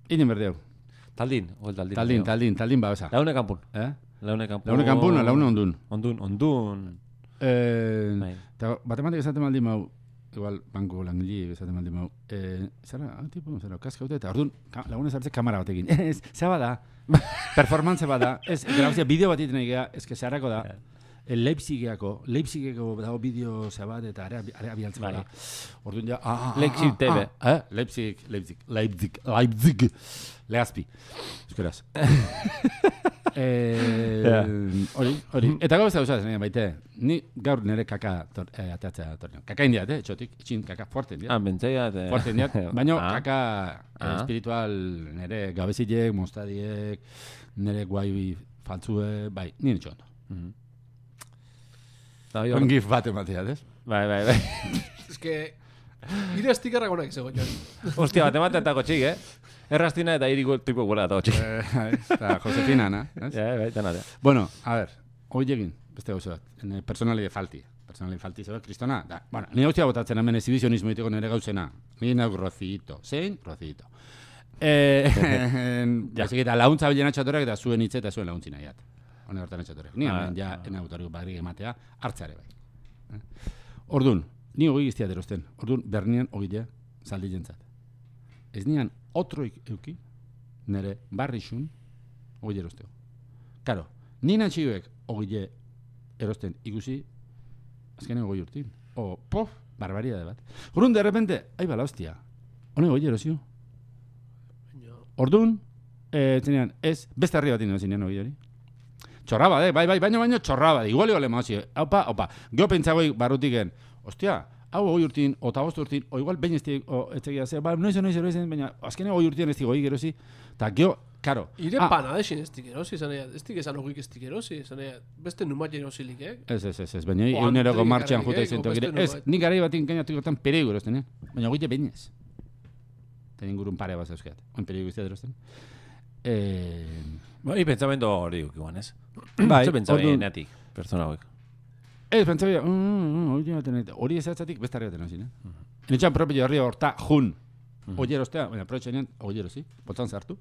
inen berdi hau.
Taldin, igual taldin.
Taldin, taldin, taldin babesa.
Laune kanpun.
Eh?
Laune kanpun.
Laune kanpun, o laune ondun.
Ondun, ondun.
Eh, eta batematik esaten maldi mau, igual banko langile esaten maldi mau, eh, zara, ah, tipo, zara, kaska dute, eta orduan, ka, lagunez hartze kamera batekin. Ez, zeba da, performance bada, ez, grabazia bideo bat iten egia, ez que zeharako da, el Leipzigeko, dago bideo zebat eta area, area bialtzen bada. Orduan ja, ah, ah,
Leipzig
ah,
TV.
Ah, eh? Leipzig, Leipzig, Leipzig, Leipzig, Lehazpi. Euskeraz. eh, hori, hori. Eta gau ez da usaz, baite, ni gaur nire kaka tor, eh, ateatzea tornion. Kaka indiat, eh, txotik, itxin kaka fuerte indiat.
Ah, bentsaia. te-
Fuerte indiat, baina
Ah.
kaka eh,
Ah.
espiritual nire gabezilek, mostadiek, nire guai faltzue, bai, nire txondo.
Mhm. Da, hori hor-
Ongif bat ematea, ez?
Bai, bai, bai.
Ez que... Ire estikerrak onak izego, Jon.
Hostia, bat ematen eta kotxik, eh? Errastina eta iriko tipo guela eta kotxik.
Eh, Eta Josefina, na?
Ja, bai, dena da.
Bueno, a ver, hoi egin, beste gauza bat, en personali de falti. Personali de falti zebe, kristona, da. Bueno, ni hau botatzen hemen exhibicionismo iteko nire gauzena. Ni nauk rocito, zein? Rocito. Eh, ja, eta launtza bilen atxatorek eta zuen hitz eta zuen launtzi nahiat. Hone hortan atxatorek. Ni
Ah,
hemen ja,
ah.
ena autorik barri ematea, hartzare bai. Eh? Ordun, ni hogei giztiat erosten. Ordun, bernian hogile zaldi jentzat. Ez nian otroik euki, nire barrixun, hogile erosteo. Karo, ni natxioek hogile erosten ikusi, azkenean goi urtin. O, pof, barbaria bat. Urrun, de repente, ai bala hostia, hone hogile erosio. Ordun, eh, zenean, ez, beste herri bat ino zinean hori hori. Txorraba, eh, bai, bai, baino, baino, txorraba, igual igual emozio. Opa, opa, gio pentsagoi barrutiken, ostia, hau hoi urtin, ota bost urtin, o igual bain ez ez tegia, ze, ba, noiz, noiz, noiz, baina, azkenean hoi urtien ez di goi gerozi, eta gio, karo,
Ire
ah,
pana desin ez dik erosi, zan ea, ez dik esan ogik ez dik erosi, zan ea, beste numat erosilik, eh?
Ez, ez, ez, ez, baina
O,
eguneroko
antri
martxan
garaik,
juta
beste
tokire. Ez, nik garai batin gainatu gortan peregu erosten, eh? Baina goite bainez. Eta ingurun pare bat zauzkat. Oin peregu iztea erosten. Eh,
Bai, pentsamendu hori duk, iguan, ez?
Bai,
Ze pentsamen
orduan-
neatik, pertsona hauek.
Ez, pentsa bia, mm, mm, hori. Hori ez atzatik beste harri baten hozin, eh? Nitxan propio horri horta jun. Hori erostea, baina aprobetxenean, hori erosi, botzan zartu,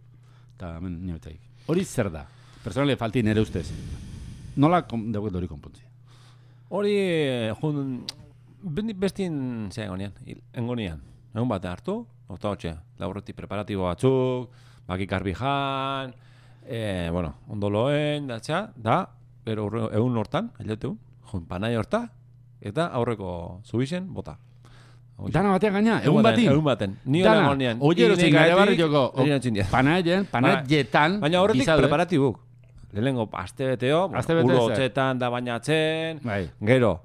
eta hemen nire betzaik. Hori zer da? Personale falti nire ustez. Nola kom, dauket hori konpontzi?
Hori, eh, jun, bendi- bestin zean gonean, engonian. Egun bat hartu, orta hotxe, laburreti preparatibo batzuk, bakik arbijan, e, bueno, ondoloen, datxa, da, pero urre- egun hortan, ailetu, jun, panai horta, eta aurreko zubixen, bota. Horixe.
Dana batean gaina, egun
baten,
batin.
Egun baten. Ni
Dana,
hola gonean.
Oie erosin gare
Hori nantzin diat.
panaien, panaietan,
Baina horretik
bizaude.
preparatibuk. Lehenengo aste beteo, uro hotzetan da bainatzen,
Bai.
gero,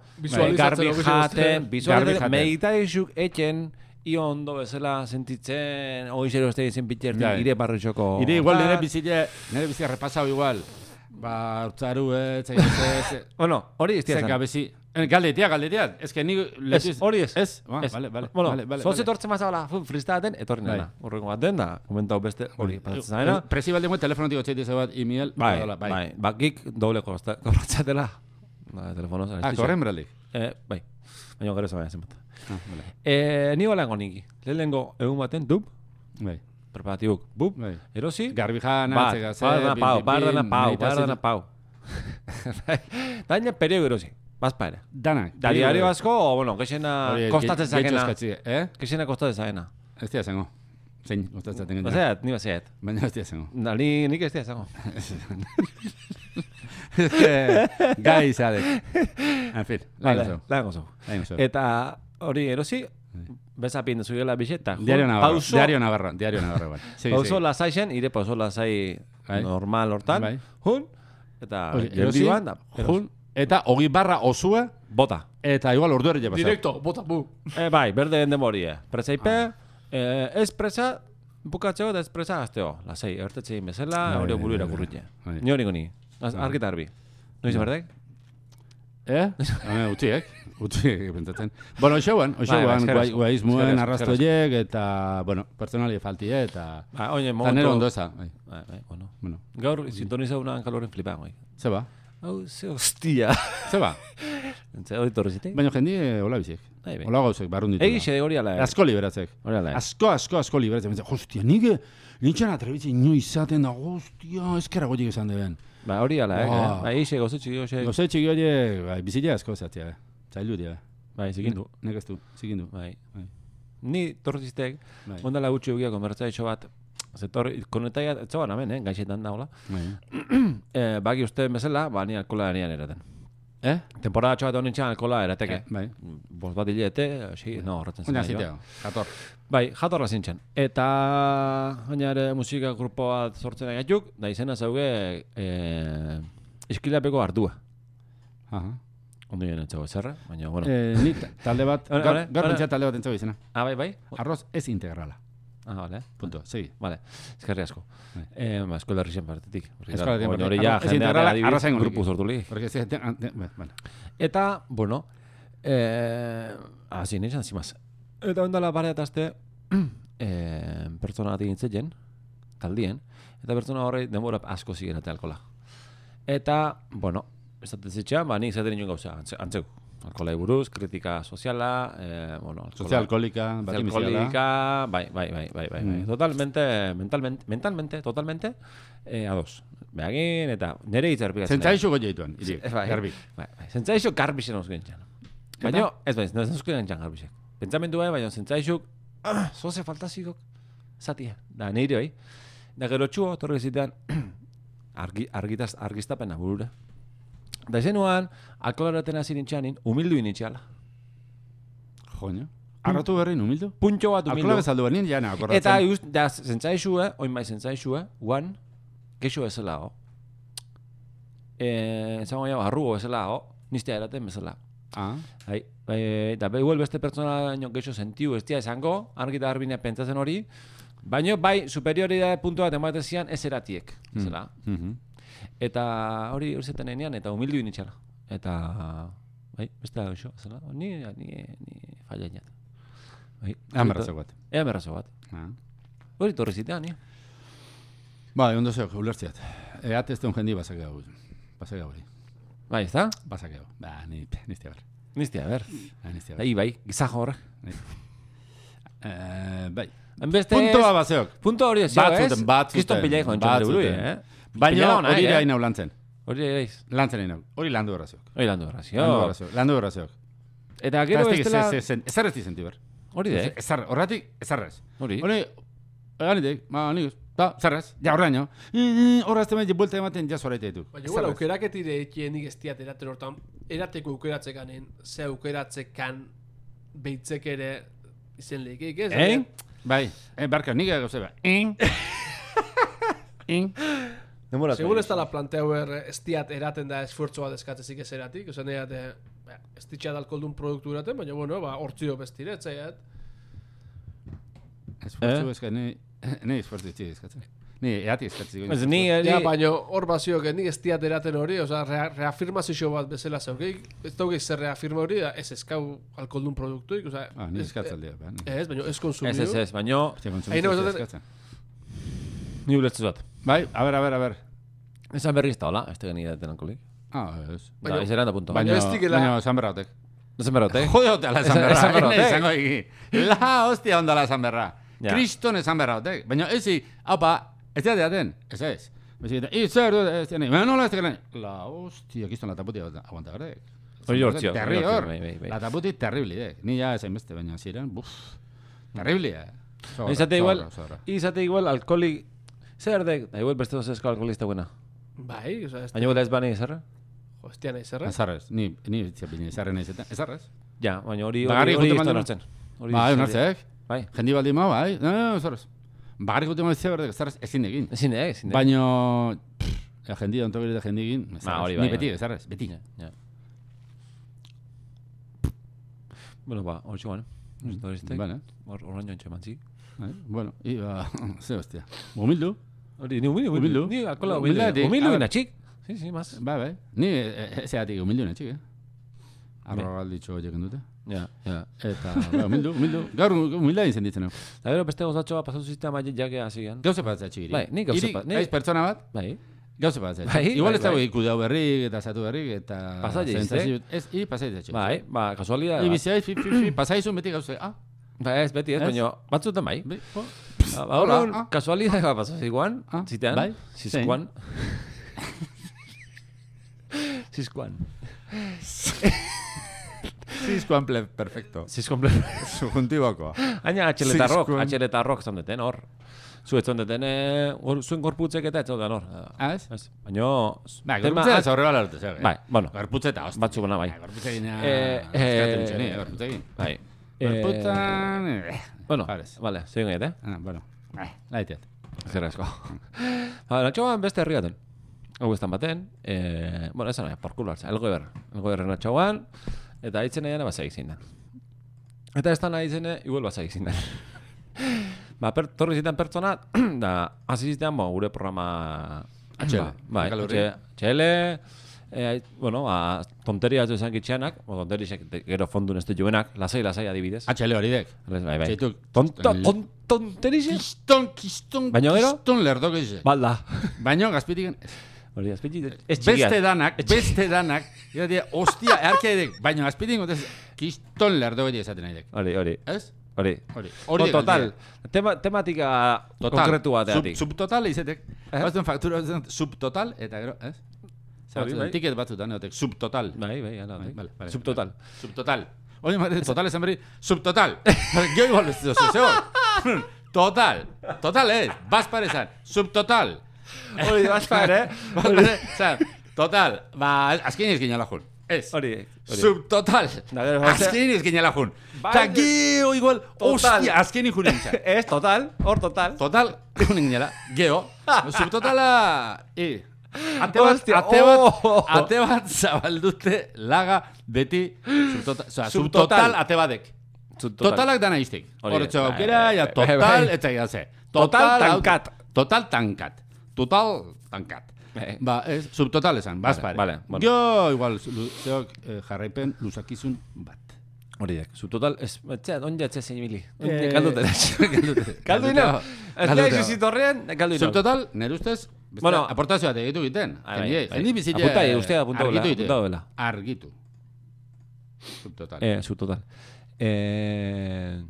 garbi
hori
jaten,
jaten.
meditaizuk etxen, io ondo bezala sentitzen, hoi zero este izen pitxertin,
Bai.
ire barrixoko.
Ire igual nire
bat.
bizile, nire bizile repasau igual. Ba, urtzaru, ez, ez, ez,
Bueno, hori ez
Zer
diazan.
gabezi. Eh, Galdetia, galdetia. Ez que ni...
Ez, hori ez.
Ez? Ah,
Ez.
vale, vale.
Bueno,
vale, vale,
zotze
vale.
tortzen mazabala, freestaten, etorri
Bai.
nena. Horreko baten da, komentau beste, hori, pasatzen zaena.
Presi balde muen telefonotik otxeiti bat, email,
Bai,
hola,
bai, bakik doble kosta- kobratzatela. Ba, telefonoz.
Ah, korren beralik.
Eh, bai, baina gero zabaia zenbat.
Ah.
Eh, ni holango niki. Lehenengo egun baten, dup,
Bai.
preparatibuk, bup,
Bai.
erosi,
Garbijana,
bat,
txegaze,
bardana pau, bardana
bin,
pau,
meditazio-
bardana pau. Daina perio erosi, bazpa ere.
Danak.
Da diario asko, o, bueno, kexena kostatzen zakena.
Eh?
Kexena kostatzen zakena.
Ez dira zengo. Zein, kostatzen gaina.
Oseat, ni baseat.
Baina ez dira zengo.
Da, ni, nik ez dira zango.
Gai izadek. En fin, lain oso.
Lain oso. Eta hori erosi, bezapin zuela biseta.
Diario Navarro.
Pauso,
Diario Navarro. Diario Navarro. bai. Segi,
pauso
segi.
lasaixen, ire pauso lasai
Bai.
normal hortan.
Bai.
Hun, eta geldi ban, da,
jun, eta hogi barra osua,
Bota.
eta igual ordu ere pasau.
Directo, bota, bu.
E, bai, berde den demorie. Presaipe, eh, ez presa, bukatzeo eta ez presa gazteo. Lasai, ertetxe egin bezala,
Bai,
hori buru
bai,
irakurritia.
bai.
Ni hori goni. Argita arbi. Noiz berdek?
Eh? Hame, utziek. Utziek, pentsatzen. Bueno,
bai, asko.
guai izmuen
Eskerrik asko,
arrastoiek, eta, bueno, personali faltie, eta...
Ba, oine, momentu...
ondo eza. Bai.
Bai, bai, bueno.
Bueno,
Gaur, sintonizau unan kaloren flipan, goi.
ze ba?
Hau, ze hostia.
Ze ba?
Ze hori torri zitek?
Baina jendi eh, hola bizik.
Bai, bai.
Hola gauzek, barrun ditu.
Egixe hori ala.
Asko liberatzek.
Hori ala.
Asko, asko, asko liberatzek. Baina, Hostia, nik nintzen atrebitzi ino izaten da, hostia, eskera gotik esan deben.
Ba, hori ala, eh?
Ah.
Ba, egixe gauze txiki goxe.
Goze txiki hori, bai, bizitza asko zatea. eh. Zailu dira.
Bai, zikindu.
Nek ez du.
Bai.
Bai.
Ni torri zitek,
Bai.
ondala gutxi ugia konbertsaitxo bat, ze torri, konetaia, etxoan hemen, eh? Gaixetan daula.
Bai.
Eh, baki uste bezala, ba, ni alkola nian eraten.
Eh?
Temporada txoa honen txan alkola erateke.
Eh, bai.
Bost bat hilete, hasi, no, horretzen zen.
zitea, jator.
Bai, jatorra zintzen. Eta gaina ere musika grupo bat sortzen gaituk, da izena zauge eh, iskilapeko ardua.
Aha.
Ondo nien entzago zerra, baina, bueno.
Eh, ni ta- talde bat, gaur pentsa talde bat entzago izena.
ah, bai, bai?
Arroz ez integrala.
Ah, vale.
Punto, segi.
Vale, eskerri asko.
Bai.
Eh, ba, eskola herrixen partetik.
Eskola
claro,
herrixen
hori
partetik.
ja jendea
integrala,
adibidez,
arraza ingo
grupu sortu li.
Porque ez, ah, de- bueno.
Eta, bueno, eh, hasi nahi zan zimaz. Eta ondala pare atazte, eh, pertsona bat egin taldien, eta pertsona horrei denbora asko zigerate alkola. Eta, bueno, da zitxean, ba, nik zaten inun gauza, antze, antzeko. Alkola buruz, kritika soziala, eh, bueno, alkola-
Sozial alkoholika, bat
alkoholika, bai, bai, bai, bai, bai, bai.
Mm.
Totalmente, mentalmente, mentalmente, totalmente, eh, ados. Beagin, eta nire hitz erpikatzen.
Zentzaixo goi jaituan, iri,
Ez bai,
garbi.
Bai, bai. Zentzaixo garbixen osko gintxan. Baina, ez bai, ez osko gintxan garbixek. Pentsamendu bai, baina zentzaixo, ah, zoze faltazikok, zatia. Da, nire bai. Da, gero txuo, torre zitean, argi, argitaz, argiztapena burura. Da, zenuan, alkoholaten hasi nintxanin, humildu initxala.
Joño. Arrotu berrin, humildu?
Puntxo bat
Alkola
humildu.
bezaldu bernin, jana, akorratzen.
Eta just, da, zentzaixue, oin bai zentzaixue, guan, kexo bezala ho. Eh, zango ja, arrugo bezala ho, nistea eraten bezala.
Ah,
Bai, bai, eta behuel beste pertsona baino gexo sentiu ez dia esango, argi eta garbine pentsatzen hori, baino bai superioridade puntu bat ematen zian ez eratiek, zela.
mhm.
Eta hori hori zeten enean, eta humildu initxala. Eta, bai, beste da gexo, zela, ni, ni, ni falla inat. Bai,
Amarrazok bat.
Ea merrazo bat.
Ah.
Hori torri zitean, ni.
Ba, ondo zeok, ulertziat. Eat ez duen jendi basake hau. Basake hori.
Bai, ez da?
Basake hau. Ba, ni, nizte bar.
Niztia, ber.
Ba, nizte bar.
Bai, bai, gizajo horre.
Eh, bai. Puntoa bazeok.
Punto hori ez, ez?
Batzuten, batzuten.
Kiston pilai joan txan burui, eh?
Baina hori
eh?
da inau lantzen.
Hori ere iz.
Lantzen inau. Hori landu horrazeok.
Hori landu errazio.
Landu horrazeok.
Eta gero ez dela...
Ezer ez dizenti ber.
Hori de,
Ezar, horratik, ezarrez.
hori.
Hori, ganitek, ba, nik, ba, zerrez, ja, horraino. Horraz temen, buelta ematen, ja zoraite ditu.
Baina igual aukeraketire ekienik ez diat eraten hortan, erateko aukeratzeganen, ze aukeratzekan beitzek ere izen lehikik, ez?
Eh?
Bai, eh, barka, nik gauze ba. In. In.
Demora.
Segun ez dala planteo er, ez diat eraten da esfuertzo bat eskatzezik ez eratik, ozen erat, ba, ez ditxat alkoldun produktu eraten, baina bueno, ba, hortzio bestire, etzaiat.
Esfortzu
Eh?
eska, ni, ni esfortzu itzi eskatzen. Ni, eati eskatzen.
Ez ni,
Ja,
ni...
baina hor bazio, nik ez diat eraten hori, oza, rea, reafirmazio bat bezala zaukeik, ez dauke zer reafirma hori, da, ez eskau alkoldun produktuik, oza,
Ah, ni eskatzaldia, ba. ni.
Ez, baina ez konsumio.
Ez, ez, ez,
nago esaten-
eskatzen.
ni ulertzu bat.
Bai, a ber, a ber, a ber.
Esan berri ez da, hola, ez da geni daten alkoholik.
Ah, ez.
Da,
Baina-
ez eran da punto.
Baina
Baina,
ez dikela-
baina, esan berrautek.
No zen berrote.
Jode hotela esan
Esan-
berra.
esan berra,
eh?
eh?
Esango egi. La hostia ondala esan berra. Kriston esan berra hotek. Baina ezi, haupa, ez da deaten. Ez ez. Bezik, i zer ez da Baina nola ez da La hostia, kriston la taputi aguanta berrek.
Hori hortzio,
Terri hor.
bai, bai, bai.
La taputi terribli, eh. Ni ja ezain beste, baina ziren, buf. Terribli, eh.
Izate igual, izate igual alkoholik... Zer dek, da igual beste dozesko alkoholista buena.
Bai, oza, ez
Baina igual ez bani zerra?
Jo, ez dian ezerra.
Ezarrez, ni, ni ziapini ezarren naizetan. Ezarrez?
Ja, baina hori hori hori
mandu-
hartzen.
Bai, onartzek.
Bai.
Jendi baldi ma, bai. No, no, ezarrez. Bagarrik jute mandu zeberdek, ezarrez, ezin egin.
Ezin da, ezin.
Baino, pff, ja, jendi ontogiri da jendi egin.
Ba, hori
Ni
bai,
beti,
bai.
ezarrez, beti.
Ja. Bueno, ba, hori txuan, eh? Hor, orain joan txemantzi.
Bai, Bueno, iba, ze hostia. Humildu.
Hori, ni humildu,
Humildu.
humildu. Ni alkola humildu. Humildu
a ver.
ina txik. Sí, sí, más.
Bai, bai. Ni, eh, zeatik, humildu netxik, eh? Arro galditxo horiek dute.
Ja, ja.
Eta, bai, humildu, humildu. Gaur humilda izan ditzen. hau.
Da gero beste gozatxo bat pasatu zita maile jake hasian.
Gauze bat zatxi giri.
Bai, nik gauze bat,
Aiz pertsona bat,
Bai.
Gauze bat, ez.
Bai,
Igual ez dago ikudeu berrik eta zatu berrik eta...
Pasaia
sentsazio- Ez, i pasaia etxe.
Bai, ba, kasualidad.
I bizia, fi, fi, fi, pasaizun beti gauze. Ah,
Ba, ez, beti ez,
Ez?
baina batzutan bai. Ba, ba, orduan,
ah.
kasualidad bat pasaz iguan,
Ah,
zitean,
bai,
zizkuan. Zizkuan.
Zizkoan ple, perfecto.
Zizkuan ple.
Subjuntibokoa.
Haina atxeletarrok,
Zizkuan.
atxeletarrok zondeten hor. Zu ez zondeten, eh, hor- zuen gorputzek eta ez zonden hor.
Ah, ez?
Ez, baina...
Ba, gorputza ez aurrera lortu, zer.
Bai, bueno.
Gorputza eta hosti.
Batzuk bona, bai.
Gorputzegin,
Eh,
eh,
eh,
gorputzegin.
Bai.
Gorputzan... eh,
Bueno,
Jarez.
vale, zein gaiet, eh?
Ah, bueno. Bai, laiteat.
Zer asko. ba, natxoan beste herriaten. Hau estan baten, eh, bueno, esan nahi, porkulo hartza, elgoiber. Elgoiber natxoan, eta hitzen nahiana basai zein den. Eta ez da nahi izene, igual basai zein den. ba, per, torri zitan pertsona, da, hasi zitean, bo, gure programa...
HL,
Ba, bai,
Hankalurri.
Eh, bueno, ba, tonteria ez esan gitxeanak, o tonterisek de- gero fondun ez juenak, lasai, lasai adibidez.
HL hori dek.
Bai, bai.
Txaituk.
Tonto, ton, tonterisek?
Kiston, kiston,
Baina gero?
kiston lerdok eze.
Balda.
Baina gazpitiken...
Hori, txikiak.
Beste danak, beste danak, gira dira, ostia, erke edek, baina azpitin gotez, kiston lerdo beti esaten nahi dek.
Hori, hori,
Ez?
hori.
Hori.
Hori, total, tema, tematika
Total.
konkretu bateatik.
Sub, subtotal izetek.
Eh?
Bazten faktura subtotal, eta gero, ez?
Hori,
batzutan,
bai.
tiket batzutan, egotek, subtotal.
Bai, bai, ala,
Bai,
bai.
vale, vale.
Subtotal.
Subtotal. Hori, mare, total esan berri, subtotal. Gio igual ez duzu, zego. Total. Total ez, bazpare esan, subtotal.
Hori, bazpar, eh?
Bazpare, esan, total. Ba, azken ez ginala jun. Ez.
Hori, hori.
Subtotal.
Da,
Azken ez ginala jun.
Bai,
Ta geo igual,
Total.
ostia, azken ikun nintzen.
Ez, total, hor total.
Total, ikun ginela. Geo, subtotala, e, Ate bat,
Hostia,
ate bat,
oh!
ate bat zabaldute laga beti subtotal, o sea,
Subtotal.
ate badek.
Subtotal.
Totalak dana iztik. Horretxo
bai,
aukera,
bai,
ja
bai,
total,
bai.
eta ja ze.
Total tankat.
Total tankat. Total tankat.
Bai.
Ba, ez, subtotal esan, bazpare.
vale, bueno.
Jo, igual, lu- zeok eh, jarraipen luzakizun bat.
Hori dek, subtotal, ez, etxe, onja etxe zein mili. Galdute.
Galdute.
Galdu ino. Ez da izitorrean, galdu ino.
Subtotal, nire ustez.
Bai, bai, bai. Apunta, eh, ustea apunta
argitu
dela,
egite.
apunta dela.
Argitu. Subtotal.
Eh, subtotal. Eh,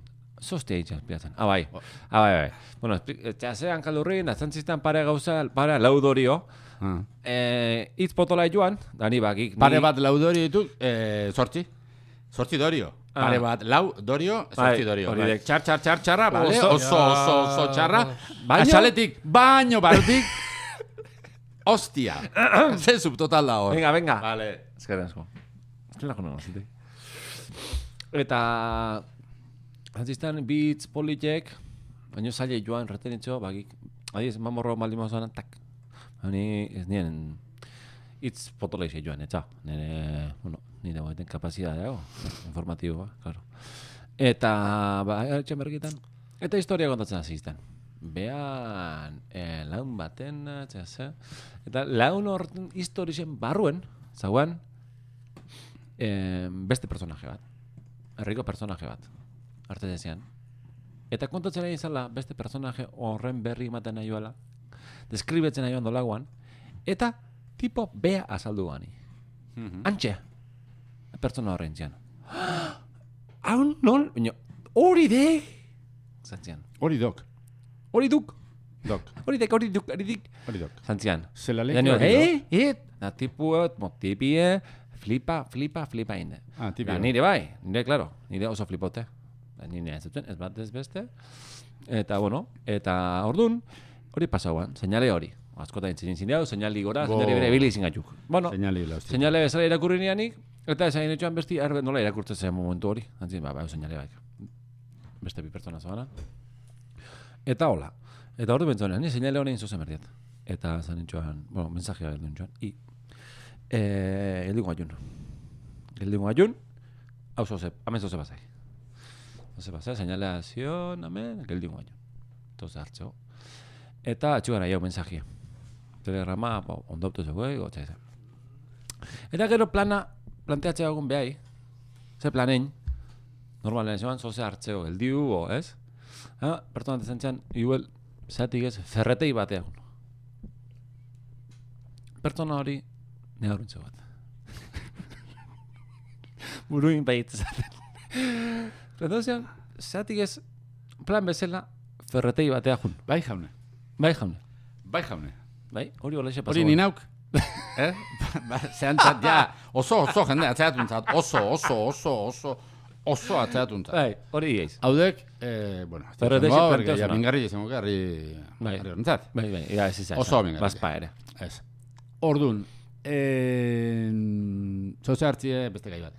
Zostia itxas, piatzen. Ah, bai.
Oh.
Ah, bai, bai. Bueno, txasean kalurrin, atzantzistan pare gauza, pare laudorio.
Ah.
Eh, itz potola joan, dani bakik.
Pare bat laudori ditu, eh, sortzi. Sortzi dorio.
Ah.
Pare bat lau dorio, sortzi
Bai,
dorio.
hori
Bai. Txar, txar, txar, txarra, bale?
Oso-
Oso, oso, oso txarra.
Baino-
Axaletik, baino, barutik. Ostia. Ze subtotal da hor.
Venga, venga.
Vale.
Ezkerren asko. Ez lako nago, zite. Eta... Antzistan, bitz politek, baino zaila joan retenitxo, bakik, adiz, mamorro maldi mazoan, tak. Hani, ez nien, itz potola izan joan, etza. Nire, bueno, nire baiten kapazitatea, informatiboa, claro. Eta, ba, etxen bergitan, eta historia kontatzen hasi Bean, eh, laun baten, etxea ze, eta laun horten historizen barruen, zauan, eh, beste personaje bat. Herriko personaje bat. Arte dezean. Eta kontatzen nahi izala beste personaje horren berri ematen nahi joala, deskribetzen nahi ondolaguan, eta tipo bea azaldu gani.
Mhm.
Antxe, pertsona horren zian. Hau non, hori de! Zantzian.
Hori dok.
Hori duk,
Dok.
hori dek, hori duk, hori dik.
Hori dok.
Zantzian.
Zela
nio, eh, eh, da tipuet, motipie, flipa, flipa, flipa inde.
Ah, tipi.
Ja, nire bai, nire, klaro, nire oso flipote. Nire ez zuten, ez bat ez beste. Eta, bueno, eta ordun hori pasauan, seinale hori. Askotan entzinin zindiau, seinali gora,
Bo.
seinali bere ebili izin gatuk. Bueno,
Señali la hostia.
seinale bezala irakurri nianik, eta esain etxoan besti, nola irakurtzen zen momentu hori. Antzin, ba, ba, seinale baik. Beste bi pertsona zabana. Eta hola. Eta ordu bentzonean, ni seinale honein zuzen berdiat. Eta zan entxoan, bueno, mensajea geldu entxoan. I, eh, geldigo aiun. Geldigo aiun, hau zoze, hemen zoze bazai. Zoze bazai, seinaleazion, hemen, geldigo aiun. Toze hartzeo. Eta atxugara jau mensajia. Telegrama, ba, ondautu zegoe, gotza izan. Eta gero plana, planteatzea egun behai, ze planein, normalen esan, zoze hartzeo, geldiu, o, ez? Ha, pertsona zentzen, igual, zatik ez, ferretei batean. pertsona hori negarruntze bat. Buruin baiet esaten. Entonces, zatik ez, plan bezala, ferretei batea jun.
Bai, jaune.
Bai, jaune.
Bai, jaune.
Bai, hori hola xe
Hori ni nauk. eh? Ba, zehantzat, ja, oso, oso, jende, atzeatuntzat, oso, oso, oso, oso, oso atzeatuntzat.
Bai, hori diez.
Haudek, eh, bueno, ez
Pero
dut porque ja mingarri izango garri,
Bai.
garri horentzat.
Bai, bai, ja, ez izan.
Oso mingarri.
Bazpa ere.
Ez. Ordun, eh, zoze hartzie beste gai bat.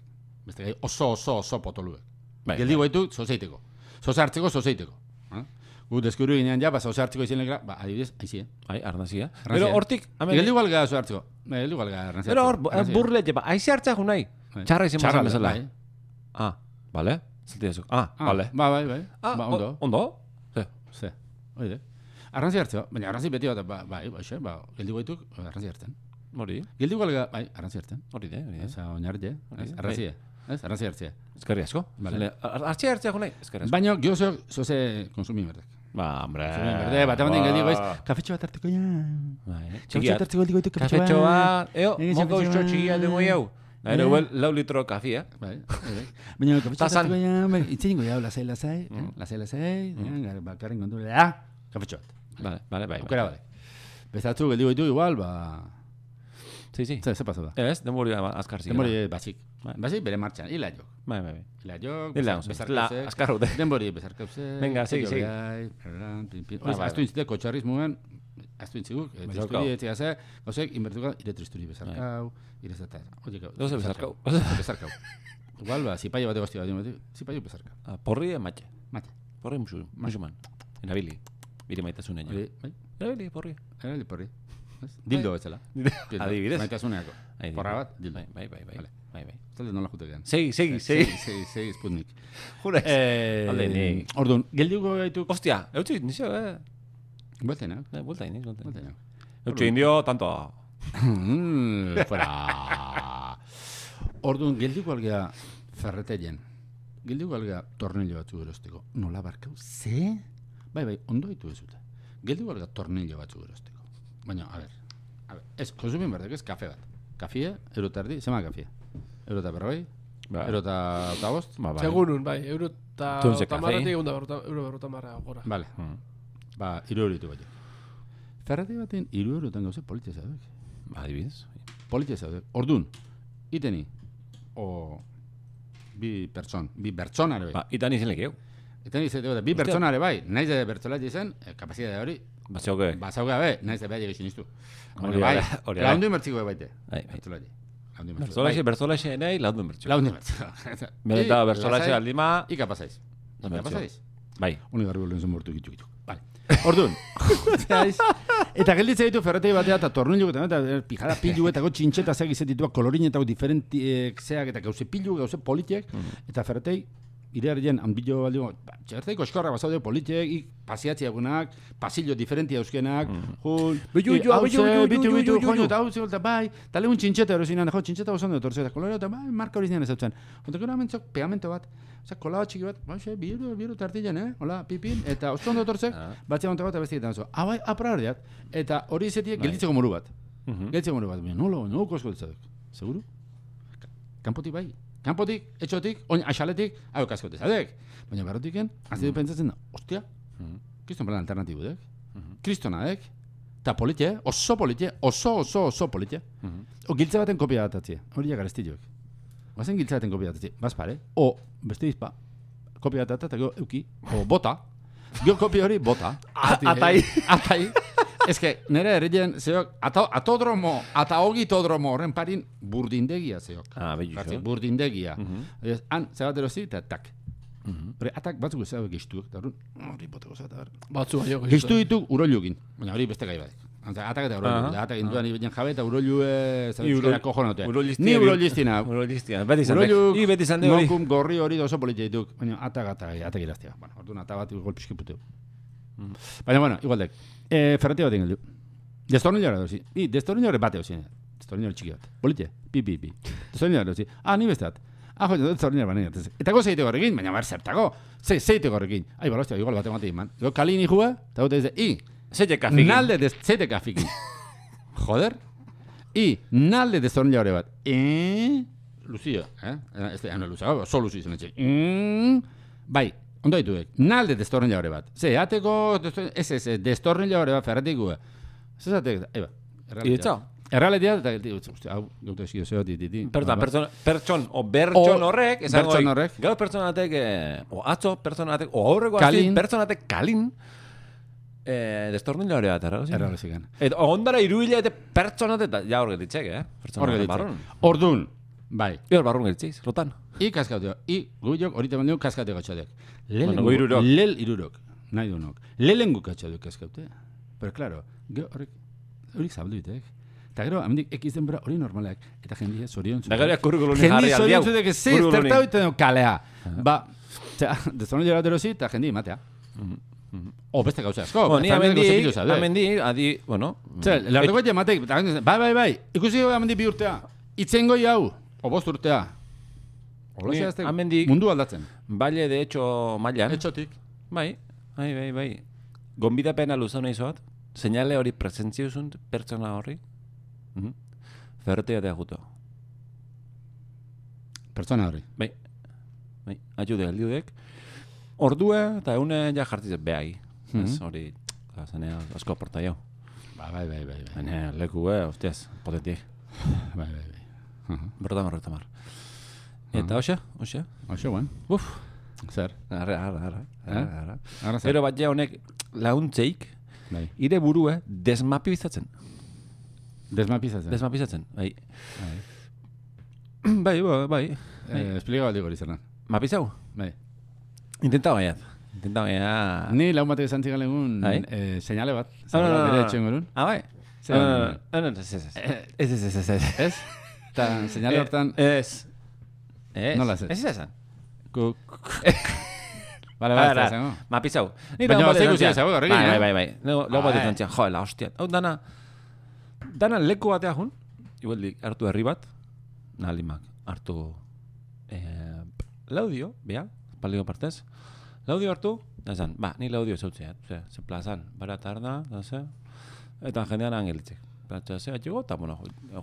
Beste gai oso, oso, oso potolue.
Bai,
Geldi goitu, zozeiteko. Zoze hartzeko, zozeiteko. Eh? Gu deskubru ginean ja, ba, zoze hartzeko izin lekra, ba, adibidez, aizi, eh?
Bai, arnazia. Pero hortik, hemen-
Geldi igual gara zoze hartzeko. Bai, geldi igual gara arnazia.
Pero hor, burle, jepa, hartzea jo nahi.
Bai.
Txarra izan
Txarra,
bazan bezala.
bai.
Ah, vale. Zalti dezuk. Ah,
Ah,
vale.
Ba, bai, bai.
Ah,
ba,
o-
ondo.
Ondo? Ze.
Ze. Oide. Arranzi hartzea, baina arranzi beti bat, ba, bai, bai, xe, ba, geldi goituk, arranzi hartzen.
Hori,
Geldi igual gara, bai, arranzi hartzen.
hori de, hori de.
Ez, oinarri, arranzi, ez, arranzi hartzea.
Eskerri asko.
Vale.
Zene, ar- Hartzea jo nahi, eskerri asko.
Baina, gio zo, zoze konsumi berdek.
Ba, hombre.
Konsumi berde, bat eman geldi goiz,
ba.
kafetxo bat hartuko ja.
Bai, txikiat.
bat hartuko geldi goitu kafetxo
Kafetxo
bat.
bat, eo, moko
bat.
txikia dugu jau. Nahi
Eh?
dugu lau litro kafi, eh?
Bai, bai. Baina, kafetxo hartuko ja, bai, itzen ingo jau, lasai, lasai, eh,
Mm.
lasai, lasai, eh, bakarren kontu, ah, kafetxo.
Vale, vale, bai.
Aukera bale. Bezatzu geldi goitu igual, ba,
Sí, sí.
ze, ze paso da.
Ez, denbori azkar ziren.
Denbori basik.
Bai.
Basik bere martxan, hila jok.
Bai, bai, bai.
Hila jok,
la, azkar rute.
Denbori bezarkauzek.
Venga, segi, segi.
Venga,
Ba, bai,
Aztu intzite kotxarrismoen, aztu intziguk,
Bezarkau.
tristuri etxea ze, gauzek, inbertuka, ire tristuri bezarkau, ire zata. Oye,
Gauze bezarkau.
Bezarkau. Igual, ba, zipaio bate gozti bat, zipaio bezarkau.
Ah, Porri ematxe.
Mate.
Porri musu, musuman. Enabili. Bire maitasunen.
Hori, bai,
Enabili, porri.
erali porri. Ez? Dildo bezala.
Adibidez.
Maitasuneako. Porra bat, dildo.
Bai, bai, bai, bai. Bai.
Zalde nola jutekean.
Segi, segi, segi.
Segi, segi, Sputnik.
Jura.
Eh,
Alde ni.
Orduan, geldiuko gaituk...
Hostia, eutxu, nizio, eh?
Bueltena,
Eh, Vuelta iniz, vuelta iniz.
bueltena.
Eutxu indio, tanto.
Mm, fuera. Orduan, geldiuko algea ferreteien. Geldiuko algea tornillo batzu erosteko. Nola barkau? Ze? Bai, bai, ondo ditu ezute. Geldiuko algea tornillo batzu erosteko. Baina, a ber, a ber, ez, konsumin berdek ez kafe bat. Kafie, euro eta erdi, zema kafie? Euro eta berroi,
Ba,
euro eta eta bost?
ba, bai.
Segunun, bai, euro eta tamarratik egun da euro berrota marra gora.
Vale,
Mm.
Ba, iru euro ditu batik. Ferrete baten iru eurotan gauze politia zaudek.
Ba, adibidez.
Politia zaudek. Orduan, iteni, o bi pertson, bi bertsonare bai.
Ba, itan izen lekeu.
Eta ni zete bi pertsonare bai, naiz de bertsolati zen, eh, kapazitate hori,
Ba, zeuke.
ba zauga be, naiz de bai sinistu.
Hori
bai,
hori da.
laundu inbertziko baite.
Bai, bai.
Bertsolati. Laundu inbertziko.
Bertzolaxe, bertzolaxe nahi, laundu bertxo.
Laundu inbertziko.
Beneta bertzolaxe aldima.
Ika pasaiz. Ika pasaiz.
Bai.
Uni garbi bolen mortu gitu gitu. Orduan. Eta gelditzen ditu ferretei batea eta tornillo eta eta eh, pijara pilu eta txintxeta zeak izan ditua kolorin eta diferentiek zeak eta gauze pilu, gauze politiek eta ferretei irearien hanbillo baldio, ba, eskorra bazaude politiek, ik pasiatzi egunak, pasillo diferentia euskenak,
Bitu,
i,
bitu,
hauze,
bitu, bitu,
joño, eta hauze, eta bai, eta lehun txintxeta erosinan, jo, txintxeta oso ondo etortzea, koloreo, eta bai, marka hori zinan ez zautzen. Jonteko namentzok, pegamento bat, Osa, kola txiki bat, ba, xe, biru, biru tartilen, eh? Hola, pipin, eta oso ondo etortzek,
Ah.
batzea monta bat, abesti oso. Ah, bai, apra hori Eta hori izetik,
Bai.
gelditzeko moru bat.
Mhm.
Gelditzeko moru bat. Baina, Nola, nola kosko ditzaduk. Seguru? Ka- Kanpotik etxotik, oin asaletik, hau kasko ditzadek. Baina barrotiken, hazi du pentsatzen da, ostia,
Mhm.
kriston plan alternatibu dek.
Mhm.
Kristona dek. Ta politie, oso politie, oso, oso, oso politie.
Mhm.
O giltze baten kopia bat atzie. Hori ja garestiloek. Bazen giltze baten kopia bat atzie. O, beste izpa. Kopia bat eta gero euki. O, bota. Gio kopia hori bota.
Atai.
Atai. Ez que, nire errien, zeok, ato, atodromo, ata ogitodromo horren parin burdindegia zeok.
Ah, zo.
burdindegia.
Mhm.
Ez, Han, zebat erosi, eta tak.
Mhm.
Hori, atak batzuk ez zegoek giztuak, eta hori, hori boteko zata, hori.
Batzu baino.
Giztu ditu uroilukin, baina hori beste gai bat. Anta, atak eta uroilu,
Aha.
da atak induan ibeten jabe eta uroilu ez
Ni uro-
euskera kojonote. Ni urollistina.
Urollistia. Beti izan dek.
Uroilu,
Ni beti izan dek hori.
mokum gorri hori da oso politia dituk, baina atak atak atak iraztia. Bueno, orduan atak bat igual Baina, bueno, igual dek. Eh, ferretia bat ingeldu. Destornillo dosi. I, destornillo bate dosi. Destornillo txiki bat. Politia. Pi, pi, pi. Destornillo dosi. Ah, ni beste bat. Ah, jo, destornillo baina. Eta go zeiteko horrekin, baina bar zertako. Ze, zeiteko horrekin. Ai, balostia, igual bate mate iman. Go kalini jua, eta gote dice, i,
Zete kafikin.
Nalde de zete kafikin. Joder. I, nalde destornilladore bat. E, Luzio, eh? Ez da, no, Luzio, oso Luzio izan etxe. Mm, bai, ondo dituek, nalde destornilladore bat. Ze, ateko, ez ez, ez, destornilladore bat, ferratik Zezatek, eba.
Iretza?
Errealitea, eta, di, uste, hau, gaute eskio zeo, di, di, di. Ba.
pertsona, pertson, o bertson horrek, esango
bertson horrek.
Gaur pertsonatek, eh, o atzo pertsonatek, o aurreko hasi pertsonatek kalin, eh, destornilladore bat, errago zi?
Errealizik.
Eta ondara iruile eta pertsonatek, eta ja hor gelditzek, eh?
Hor
barrun.
Ordun, bai.
Ior barrun gelitziz, rotan.
I kaskauteo, i guiok horita bandio kaskauteo gatxatek. Lelen
Bueno, gu hirurok.
Lel irurok, nahi dunok. Lelen gu gatxatek kaskaute. Pero claro, ge horrek, horik zabdu ditek. Eta gero, amendik ekiz denbora hori normalak. Eta jendia zorion
Da gero
Jendi
jarri aldi
zorion
hau.
zudek, ze,
Kurrikuluni.
zerta hoiten kalea. Ba, eta, dezono jera derosi, eta jendi imatea. O beste gauza asko.
Bueno, ni amendi, amendi, adi, bueno.
Zer, lardeko eta ematek, eta gainera, bai, bai, bai, ikusi gau amendi bi urtea. Itzengo hau, o bost urtea. Zehazte,
amendik-
mundu aldatzen.
Baile, de hecho, mailan.
Etxotik.
Bai, bai, bai, bai. Gonbidapena luzau nahi zoat, seinale hori presentzia uzun pertsona horri. Mhm. Ferretea da juto.
Pertsona hori.
Bai, bai, ajude aldiudek. Ordue eta eune ja jartizet behai. Ez, hori, ja, zanea asko porta jau.
Ba, bai, bai, bai, bai.
Baina leku, eh, hostiaz, potentik.
Bai, bai, bai.
Bertamar, bertamar. Eta hoxe, hoxe.
Oso, guen.
Uf,
Zer?
arra, arra, arra.
Eh?
arra, arra.
Zer?
Gero bat ja honek launtzeik,
Bai.
ire burue desmapizatzen.
Desmapizatzen.
Desmapizatzen, bai.
Bai.
Bai, bai, bai.
Eh, Espliga baldi gori zernan.
Mapizau?
Bai.
Intentau gaiat. Intentau gaiat.
Ni lau batek esan zigan egun,
Bai.
eh, señale bat.
Ah, no, no, no,
Bere etxen gorun.
Ah, bai? No, no, ez, ez, ez. Ez, ez, ez, ez, ez.
Ez? Eta señale hortan,
Ez. Ez.
Nola ez ez?
Ez, ez, esan.
ku... Bale, bale, ez zango.
Mapizau. Ni
Baina ikusia
zian.
zago horrekin,
Bai,
eh?
bai, bai. No, lau bat
Ah,
izan
eh.
zian, joela, hostia. Hau, dana, dana leku batea jun, igual dik, hartu herri bat, nahalimak, hartu eh, laudio, bea, palio partez, laudio hartu, da esan, ba, ni laudio zautzea, ze, ze plazan, bara tarda, da ze, eta jendean angelitzek. Platza ze, atxego, eta, bueno,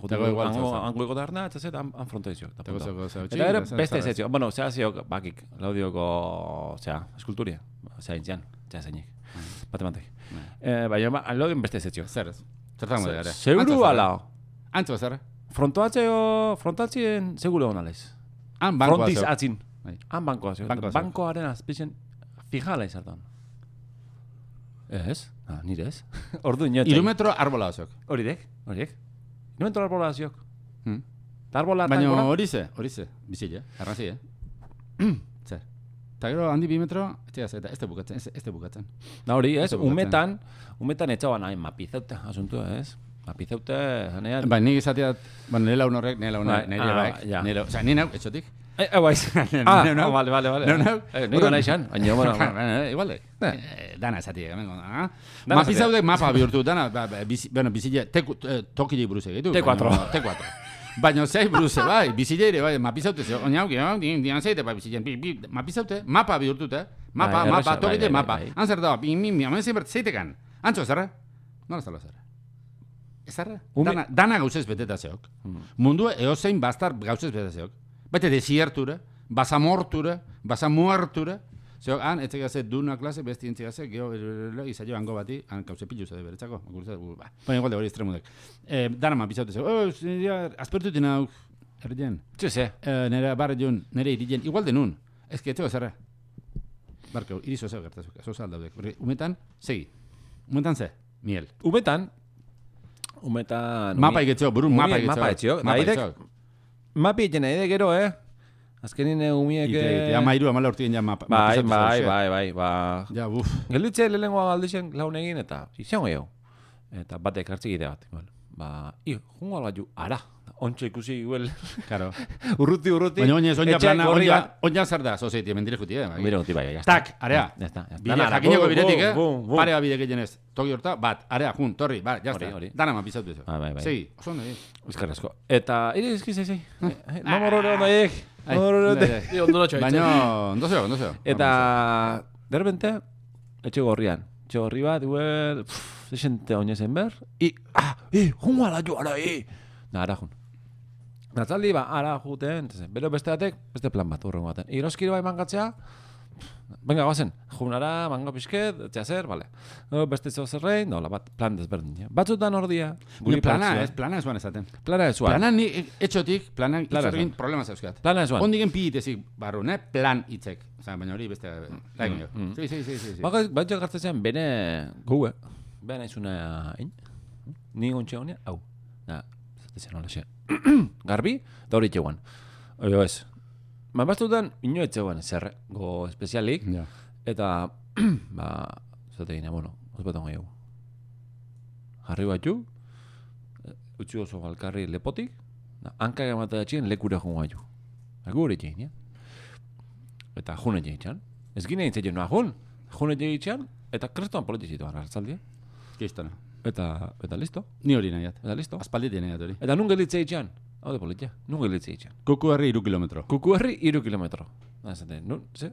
Tego igual
ango,
zauzen.
ango iko tarna, eta ze, eta han frontoizio.
Tego zego zeu
Eta gero beste
zara-
ezetzio. Bueno, zera ziok, bakik, laudioko, zera, eskulturia. Zera intzian, zera zeinik. Bate. Eh, baina, ba, laudion beste ezetzio.
Zer ez? Zertan gode gara.
Seguru ala.
Antzo zer?
Frontoatzeo, frontatzien seguro hona lez.
Han bankoa
Frontiz
zeu.
atzin.
Bai.
Han bankoa zeo. Bankoaren azpizien fijala izartan. Ez? Ah, nire ez. Ordu inoetan.
Irumetro arbola ozok.
Horidek, horiek. Irumetro arbola ziok.
Hmm.
Arbola
Baina hori ze, hori ze, bizile, arrazi, eh? Zer. Eta gero handi bi metro, ez da, eta ez bukatzen, ez, bukatzen.
Da hori, ez, umetan, umetan etxaban nahi mapizaute, asuntua, ez? Mapizaute, janean...
Ba, nik izatea, ba, nire laun horrek, nire laun
Bai,
nire
ah,
baek,
ja.
nire, oza, nire nau, etxotik.
Eh, eh, baiz.
Ne-
ah,
ne-
ah,
nau.
vale, vale, vale.
Ne- nau.
Eh, niko nahi xan, baina, bueno,
igual.
Ne.
Eh, Dana esatik, hemen ah? Mapi zaude mapa bihurtu, dana, ba, ba, bueno, bizile, eh, tokile buruz egitu.
T4.
baina- T4. Baina zei buruz, bai, bizile ere, bai, mapi zaute, zeo, oinau, gero, dian, dian zeite, bai, bizile, bi, bi, mapi zaute, mapa bihurtute, mapa, mapa,
erresa, bai,
mapa.
bai, bai.
Han zer da, bi, mi, mi, hemen zeibert, zeitekan. Antzo, zerra? Nola zala zerra? Ez zerra? Dana, dana gauzez beteta zeok. Mundua eozein bastar gauzez beteta zeok. Bete desiertura, basamortura, basamuartura, Zeo, han, ez ze duna klase, besti entzigase, geho, izaio hango bati, han kauze pilu zede beretzako, makurza, ba, baina igual de hori estremudek. Eh, dana ma bizaute zeo, oh, ja, aspertu tina hau, erdian,
Txu, ze.
eh, nere barra jun, nere irien, igual de nun, ez que, zerra. Barkeu, irizo zeo gertazuk, zo saldaudek, Horri, umetan, segi, umetan ze, miel.
Umetan, umetan...
Mapa egitzeo, burun mapa egitzeo.
mapa egitzeo. Mapi egiten nahi de gero, eh? Azkenin eh, umiek...
Ite, ite, ama iru, amala urtien ja mapa.
Bai, bai, bai, bai, ba...
Ja, uf.
Gelditze lehenengoa galdixen laun egin eta izango jau. Eta batek hartzik idea bat. Ba, i, jungo alba ju, ara. Ontsa ikusi igual.
Karo.
urruti, urruti.
Baina oinez, oina
etxe
plana, oina,
bat.
oina zer da, sozietia, mendire juti, eh?
Mira, guti, bai, ya está.
Tak, area.
Ya está, ya está.
Bide,
Dana,
jakineko
bum,
bidetik, eh?
bum, bum.
Parea bide gehienez. Toki horta, bat, area, jun, torri, bat,
Hori,
jazta.
hori.
Dana ma bizatu eso.
Ah, bai, bai.
Segi, oso ondo, eh?
Euskar asko. Eta, ire, eski, zei, zei. Mamorore ondo ek.
Ai,
Mamorore ondo
bai,
ek.
bai.
Ni ondo natxo
Baina, ondo zeo, ondo zeo.
Eta, de repente, etxe gorrian. Etxe gorri bat, igual, pff, sesente oine zen ber. I, ah, i, jungo ala jo, ara, i. Na, ara jun. Natzaldi, ba, ara juten, zen, bero beste batek, beste plan bat, urrengo baten. Iroskiro bai mangatzea, venga, guazen, junara, manga pixket, etxea zer, bale. Gero beste zeo zerrein, nola, bat, plan desberdin. Ja. Batzutan ordia,
Guri plana, ez, plana ez zuan esaten.
Plana ez zuan.
Plana ni etxotik, plana
Plana
itzorekin
zuan.
problema zeuzkat.
Plana ez zuan.
Ondigen pitezik barru, ne? Plan hitzek. Osa, baina hori beste... Lain jo.
mm.
Sí, sí, sí, sí. sí.
Baka, batxo gartzen bene gue, bene izuna in, ni gontxe honia, hau, na, zatezen hola xe, garbi, da hori txeguan. Oio ez, ma bastutan, ino etxeguan zer, go espezialik,
Ja.
eta, ba, zate gine, bueno, osbetan gaiu. Jarri batxu, utzi oso galkarri lepotik, na, hankak ematea txien lekure joan gaiu. Aku hori txein, ja? Eta june txein. Ez gine egin noa jun. June txein txan, eta krestoan politizitu gara hartzaldia.
Kistona.
Eta, eta listo,
Ni hori nahiat.
eta listo.
Aspalditik nahiat hori.
Eta nun gelitze itxan. Hau de politia, nun gelitze itxan.
Kuku herri iru kilometro.
Kuku herri, iru kilometro. Da, esaten, nun, ze?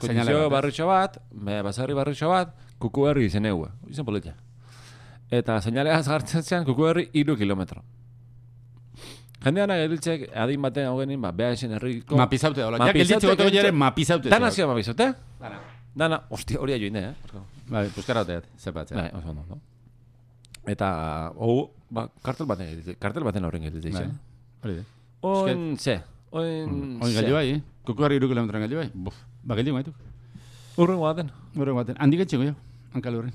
Seinale ez?
barritxo bat, me basarri barritxo bat, kuku herri izen egue. Izen politia. Eta seinalea jartzen zean, kuku herri, iru kilometro. Jendean gelditzek, adin baten hau genin, ba, beha esen herriko...
Mapizaute hola. Ja,
Mapizaute,
gelditze gotu
gelditze-
jere mapizaute.
Dana zio mabizote?
Dana.
Dana, ostia, hori joine, eh?
Bai, puskara oteat, zepatzea.
Bai, oso ondo, no? Eta, hau, ba, kartel baten kartel baten horren gelditzen.
Bai. Hori de.
Oin, ze, oin,
Oin gailu bai, eh? Kuku herri iru kilometro gailu bai. Buf, ba gailu gaitu.
Urrengo baten.
Gure baten. Handik etxeko jo. Hankal horren.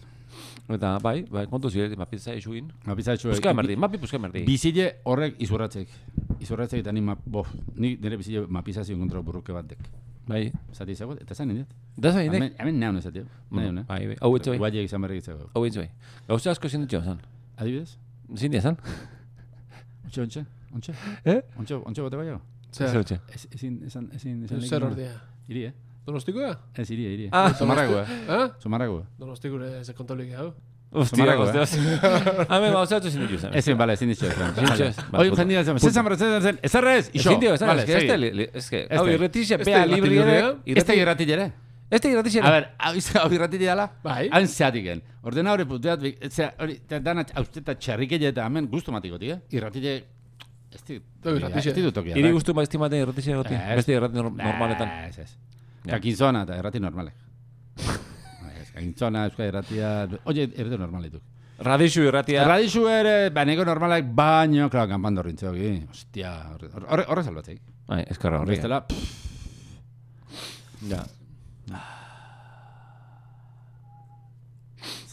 Eta, bai, bai, kontu zire, mapitza isuin.
Mapizatxo.
Puska merdi, mapi puska merdi.
Bizile horrek izurratzek. Izurratzek eta ni map, bof, ni nire bizile mapizazio kontra burruke batek.
Bai,
Zati zagot, eta zan indiet.
da zain,
Hemen, hemen zati. Nahi honez.
Bai, bai, hau etzu bai,
Guaiek izan berrik izan.
hau etzu bai. Gauza asko ezin dutxo, zan.
Adibidez?
Zin dia, zan?
Ontxe, ontxe, ontxe.
Eh?
Ontxe, ontxe bote baio.
Zer?
Ez, ezin, ezin, ezin, ezin.
zer ordia.
Iri, eh?
Donostikoa?
Ez, iri, iri.
Ah.
Somarrago, eh?
Eh?
Somarrago.
Donostikure ez kontolik hau.
Ostia,
Somarrago,
ostia, ostia. Hame, gauza etzu ezin dutxo, zan.
Ezin, bale, ezin ditxo.
ditxo, ez. Ba,
Oin
puto.
jendina zen, zen zamara, zen zen, ez arrez, iso.
Ezin dio, zan,
Vale,
eske, este,
segi.
li- li- eske,
Este.
hau irretixe,
Este
pea
irrati
libri ere,
librea.
Este irrati jere.
Este irretixe,
A ver, hau irrati dela,
Bai.
hain zeatiken. Ordena hori puteat, zera, hori, eta dana, hausteta txarrikele eta hemen gustu matikotik, eh? Irratile, ez di,
Da, irratixe.
ez di tokia.
Iri guztu maizti maten irretixe goti,
Ez.
beste irrati nor- normaletan.
Ez, ez.
Ja.
Eta kinzona eta errati normalek. Bai, Kinzona, euskal irratia, oie, errati normaletuk.
Radixu irratia.
Erradixu ere, baneko normalak, baino, klar, kanpan dorrintzeoki. Ostia, horre, horre, horre salbatzeik.
Bai, eskarra horri.
Bestela,
Ja.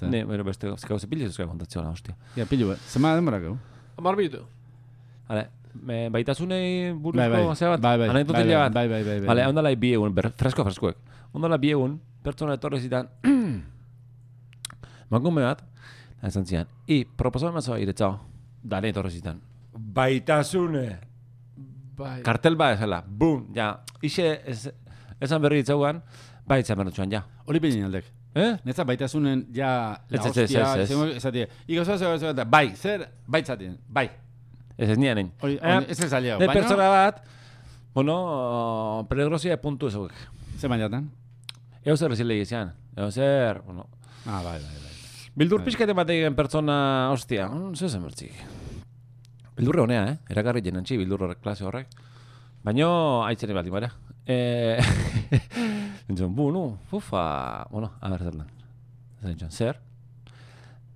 Ne, bero beste gauze pila zuzka kontatzea la, hostia.
Ja, pilu, eh? Zema denbora gau?
Amar bitu.
Hale, me, baitasunei buruzko,
Bai, bai.
zea bat,
Bai, bai.
anekdotila bat.
Bai, bai, bai, bai.
Vale, ondala bi egun, fresko freskoek. Ondala bi egun, pertsona etorri zitan, makume bat, da esan zian, i, proposamen mazoa iretzao, dale etorri zitan. Baitasune!
Bai.
Kartel ba esala, bum, ja, ixe, ez, esan berri ditzaugan, bai itzan berretxuan, ja.
Hori pinin aldek.
Eh?
Netza baitasunen ja la
Ez, ez, ez,
hostia,
ez, ez.
eta bai, zer, bai zatien, bai.
Ez ez nian egin.
Hori,
Eh,
ez ez alia.
Ne pertsona bat, bueno, peligrosia puntu ezuek.
Ze bainatan?
Eo zer ezile izan. Eo zer, bueno,
Ah, bai, bai, bai.
Bildur pixkate bat egin pertsona, ostia, mm, ze zen bertzik. Bildurre honea, eh? Erakarri jenantzi, bildur horrek, klase horrek. Baina, aitzene baldin bara. Eh, entzun, bu, nu, fufa, bueno, a ber, zer lan. Zer entzun, zer?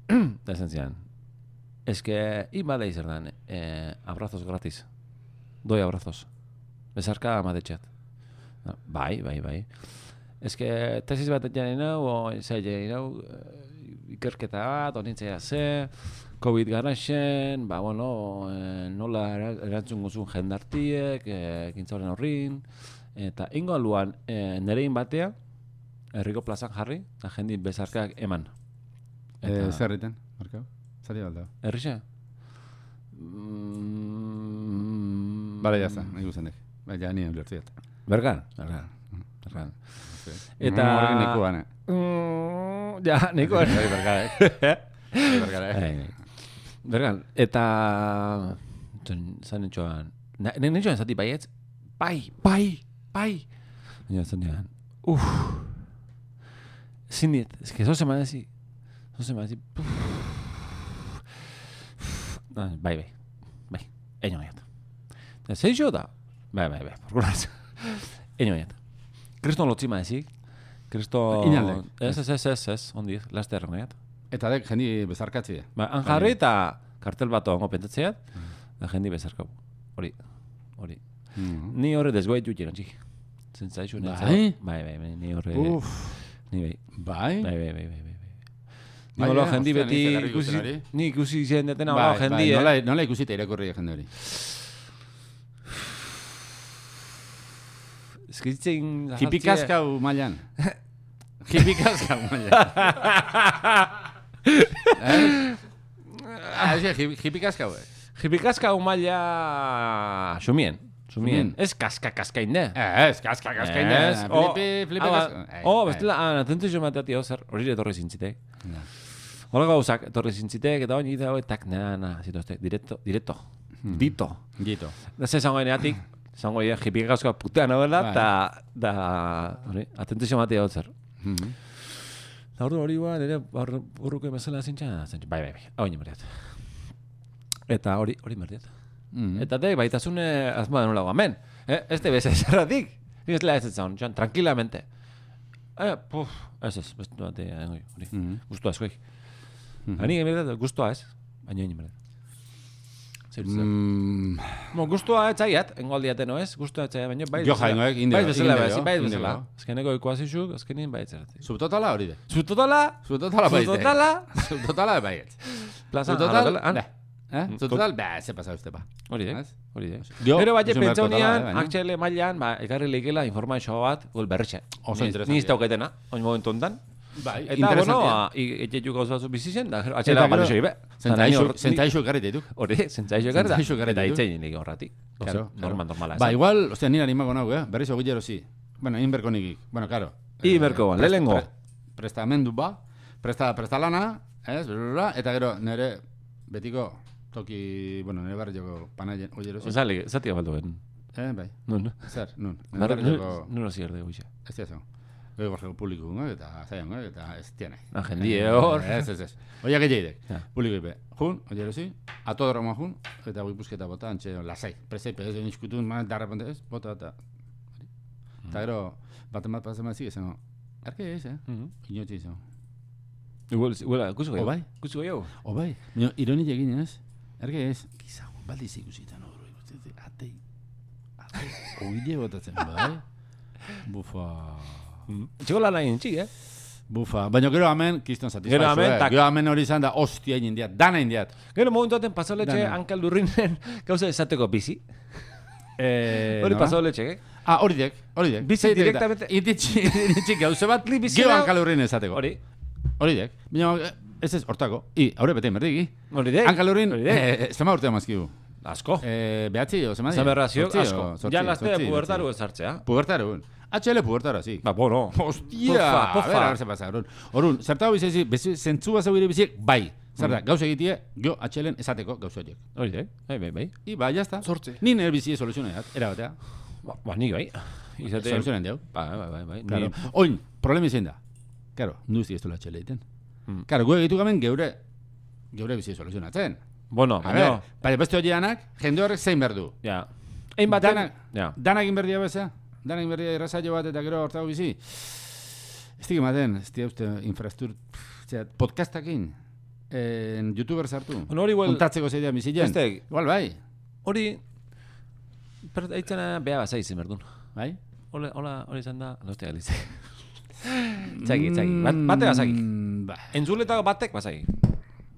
da esan zian. Ez que, ibadei zer dan, eh, abrazos gratis. Doi abrazos. Bezarka amadetxeat. Bai, bai, bai. Ez que, tesis bat egin hau, o, zei egin hau, ikerketa bat, onintzea ze, COVID garaxen, ba, bueno, eh, nola era- erantzun guzun jendartiek, kintzauren horrin, eta ingo aluan, eh, nerein batea, herriko plazan jarri, eta jendi bezarkak eman.
Eh, zer egiten, markau? Zati balda.
Errixe? Mm,
Bale, jazta, nahi guzenek. Bai, ja, nien ulertziat.
Bergan, bergan, bergan.
Eta... Horrekin neku bane.
Mm, ja, niko.
Bai, bergara, eh? Bergara, eh?
Bergan, eta... Zan, etxoan... Nen etxoan zati baietz? Bai, bai, bai! Baina zan dian, uff... Diet, ez que zoze madezi... Zoze madezi... Ah, Bai, bai, bai. Eño gaiat. Eta zeixo da? Bai, bai, bai, porkulaz. Eño gaiat. Kriston lotzima ezik. Kristo...
Inaldek.
Ez, ez, ez, ez, ez, ondiz, laste erren gaiat.
Eta dek, jendi bezarkatzi.
Ba, han jarri eta kartel bat ongo pentatzeat, da jendi bezarkau. Hori, hori.
Mm.
Ni horre desgoet jut jirantzi. Zentzaixu
Bai?
Bai, bai, bai, ni horre...
Uf,
Ni bai,
bai?
bai, bai, bai, bai, bai. Ni
Bai,
hola
eh,
jendi beti ikusi, ni ikusi zen detena
Bai,
hola jendi,
bai, nola,
eh?
nola ikusita irakurri jende hori.
Eskitzen...
Hipikaskau mailan. Hipikaskau mailan. eh? Ez hipikaskau, eh?
Jipikaska humaila... Sumien. Sumien. Ez kaska kaskain de.
Eh, ez, kaska, kaska, inde.
Ez, o-
Flipe, flipe,
ah,
kaska. Eh,
Oh,
eh.
bestela, ah, atentu jo mateati zer, hori etorri zintzitek.
Ja.
Hola gauzak, etorri zintzitek, eta oin ida tak, na, na, zituzte, directo, directo,
Hmm.
dito.
Gito.
Da ze zango eneatik, zango ia jipikaska putea novela,
Bai.
eta, da, hori, atentu jo mateati zer.
Mhm.
Eta ordu hori ba, nire barru- burruko bezala zintxa, zintxa, bai, bai, bai, hau merdiat. Eta hori, hori merdiat.
Mhm.
Eta de, baitasune asmo da nola hemen. Eh? Ez de bez ezerratik. Ez la ez etzan, joan, tranquilamente. Eh, puf, ez ez, bestu bate, eh, hori, hori.
Mhm.
Gustua eskoik.
Mhm.
Hani emerdet, gustua ez, baina egin emerdet.
Mm,
Mo, gustua ez zaiat, engo aldiate no ez, gustua ez zaiat, baina bai
Jo jaingoek, indego,
Bai bezala, bai, bai bezala. Azkeneko ikuazizuk, azkenin bai zeratik.
Subtotala hori de.
Zutotala,
Subtotala bai.
zutotala,
Subtotala bai.
plaza,
Subtotal,
arabela, han?
da. Eh? Subtotal, ba, se pasa usted ba.
Hori de,
Ez?
hori de.
Jo,
Gero bai, pentsa unian,
baina.
HL mailan, ba, ekarri leikela informazio bat, gol berretxe.
Oso interesantea.
Ni ez dauketena, oin momentu ondan.
Bai,
Eta, bueno, a- i- etxetu gauza batzu bizi zen, da,
Eta
bat
gero,
be.
Zentaixu, zentaixu ekarri
zentzaixo ekarri da.
Zentzaixu ekarri
Eta itzein nik horratik.
Oso,
Claro,
claro.
Normal, normala.
Ba, igual, ostia, nire animako nago, eh? Berriz ogillero zi. Bueno, inberko nikik. Bueno, claro.
I berko ba,
prest-
lehenengo.
pre- Prestamendu ba, presta, presta lana, ez, berura, eta gero nire betiko toki, bueno, nire barrioko panaien ogillero zi.
Zalik, zati baldu ben.
Eh, bai,
Nun,
zer, nun. Nire
nun,
barrioko,
nun hasi erde guixe.
ez diazo. Goi barrioko publiko gungo, eta zaian gungo, eta ez tiene.
Na, jendie hor.
Ez, ez, ez. Oia gehiaidek.
Ja.
Publiko ipe. Jun, ogillero zi, atodroma jun, eta goi busketa bota, antxe, lasai. Preseipe, ez, nizkutun, ma, darrepente, ez, bota, eta... Eta gero, baten bat pasen bat zik, esan, erke ez, eh?
Mhm.
Inotzi izan.
Igual, igual, kusu
O
gehiago.
bai?
Kusu gehiago.
O bai, Baina, ironi egin ez? Erke ez? Giza, baldiz ikusitan hori, ikusten, atei, atei, oile botatzen, bai? Bufa...
Txiko lan nahi txik, eh?
Bufa, baina gero hemen, kiston satisfazio,
Gero hemen,
eh? Gero hemen hori izan da, ostia egin diat, dana egin diat.
Gero momentu baten pasoletxe
Dana.
hankal durrinen gauza esateko bizi.
Eh,
Hori
nola?
pasoletxe, eh?
Ah, hori dek, hori dek.
Bizi directamente-
Ititxi, ititxi gauze bat, gero
nau-
hankalurrin esateko.
Hori.
Hori dek. Baina, eh, ez ez, hortako. I, haure bete, merdiki.
Hori dek.
Hankalurrin,
Hori dek.
eh, zema urtea mazkigu.
Asko.
Eh, behatzi, o zema
Zamerrazio, asko. Ja lastea pubertaru
ez.
ezartzea.
Pubertaru. HL pubertaru, sí.
Ba, bueno.
Hostia,
Pofa, pofa.
a ver, a ver, se pasa, orun. Orun, zertau bizi, bizi, zentzua zeubire biziek, bai. Zer da, gauza egitie, jo HLen esateko gauza horiek.
Hori dek. Bai, bai, bai.
I, ba, jazta.
Zortzi.
Ni nire bizi soluzioneat, era batea.
Ba, ba nik bai. Izate...
Soluzionen diau.
Ba, bai, bai, bai.
Claro.
Ni-
Oin, problemi zein da. Claro, nuzti ez du HL egiten.
Mm.
Claro, gu egitu gamen geure, geure bizi soluzionatzen.
Bueno,
A ver,
baina
beste horienak, jende horrek zein berdu.
Ja. Ein baten...
Danak-
Ja.
Danak inberdia beza? Danak inberdia irrasaio bat eta gero hortago bizi? Ez dik ematen, ez dik uste infrastruktur... Podcastakin, en youtuber sartu.
Bueno, hori igual-
Kontatzeko zeidean bizilen.
Beste,
Igual bai,
hori... Per, eitzena beha basa izin berdun.
bai?
Hola, hola, hori izan da... Hostia, galize. Txaki, txaki. Bat, bate basaki.
Mm, Ba.
Entzuletako batek basaki.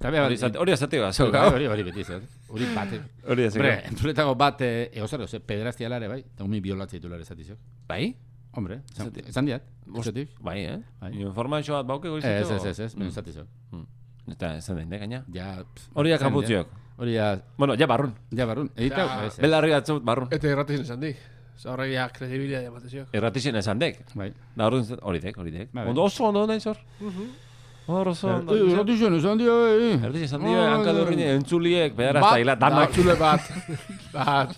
Eta beha
Hori
bat...
izate- hori basok.
Bai, Hori, hori beti zer. Hori bate.
Hori
Hombre,
azate.
entzuletako bat, eh, egozer, ose, pederastia lare, bai? Eta umi biolatzea ditu lare zatizok.
Bai?
Hombre, esan- diat, esotik.
Bai, eh?
Bai.
Informazio bat bauke goiz.
Ez, ez, ez, ez, baina zatizok.
Mm. Eta ez den, gaina.
Ja,
Hori da kaputziok.
Hori
Bueno, ja barrun.
ja barrun. Edita,
Ja,
ez, ez.
Belarri batzut barrun.
Eta irratizien esan dik. Horrek ja kredibilia diamatezio.
Erratixen esan dek.
Bai.
Da hori hori dek, hori dek.
Bai, bai.
Ondo oso ondo nahi zor. Hor oso ondo.
Eh, Erratixen, esan dio, eh.
Erratixen esan dio,
Ah,
hankadurrin entzuliek, bedara
Bat,
zaila, danak.
Batzule bat. bat.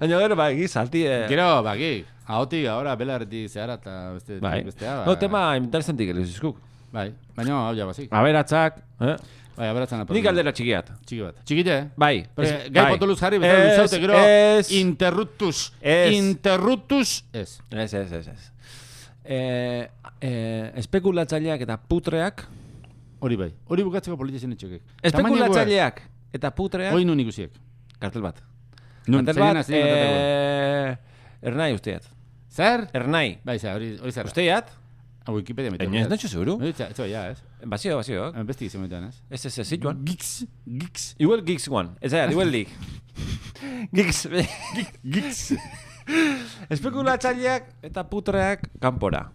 Baina gero, bai, giz, alti... eh,
Gero, baki, ahotik, ahora, belarretik zehara eta beste,
Bai.
bestea. ba.
No, tema interesantik eliz izkuk.
Bai, baina hau ja bazik.
Aberatzak, eh?
Bai, aberatzen apurtu.
Nik aldera txikiat.
Txiki bat. Txikite, eh?
Bai.
Pero,
ez-
gai
bai.
potoluz jarri, betal
Ez,
luzaute gero,
ez.
interruptus.
Ez.
Interruptus, ez.
Ez, ez, ez, ez. Eh, eh, espekulatzaileak eta putreak,
Hori bai. Hori bukatzeko politizien etxekek.
espekulatzaileak eta putreak,
Hoi nun ikusiek.
kartel bat.
Nun,
Kartel bat, eh, ernai usteat.
Zer?
Ernai.
Bai, zer, hori, hori zer.
Usteat?
A Wikipedia metu.
Baina ez natxo seguru?
Etxo, ja, ez.
Bazio, bazio.
Besti izan metuan, ez.
Ez, ez, ez, zituan.
Gix, gix,
Igual Geeks One. Ez igual League. Geeks.
gix.
Espekulatzaileak eta putreak kanpora.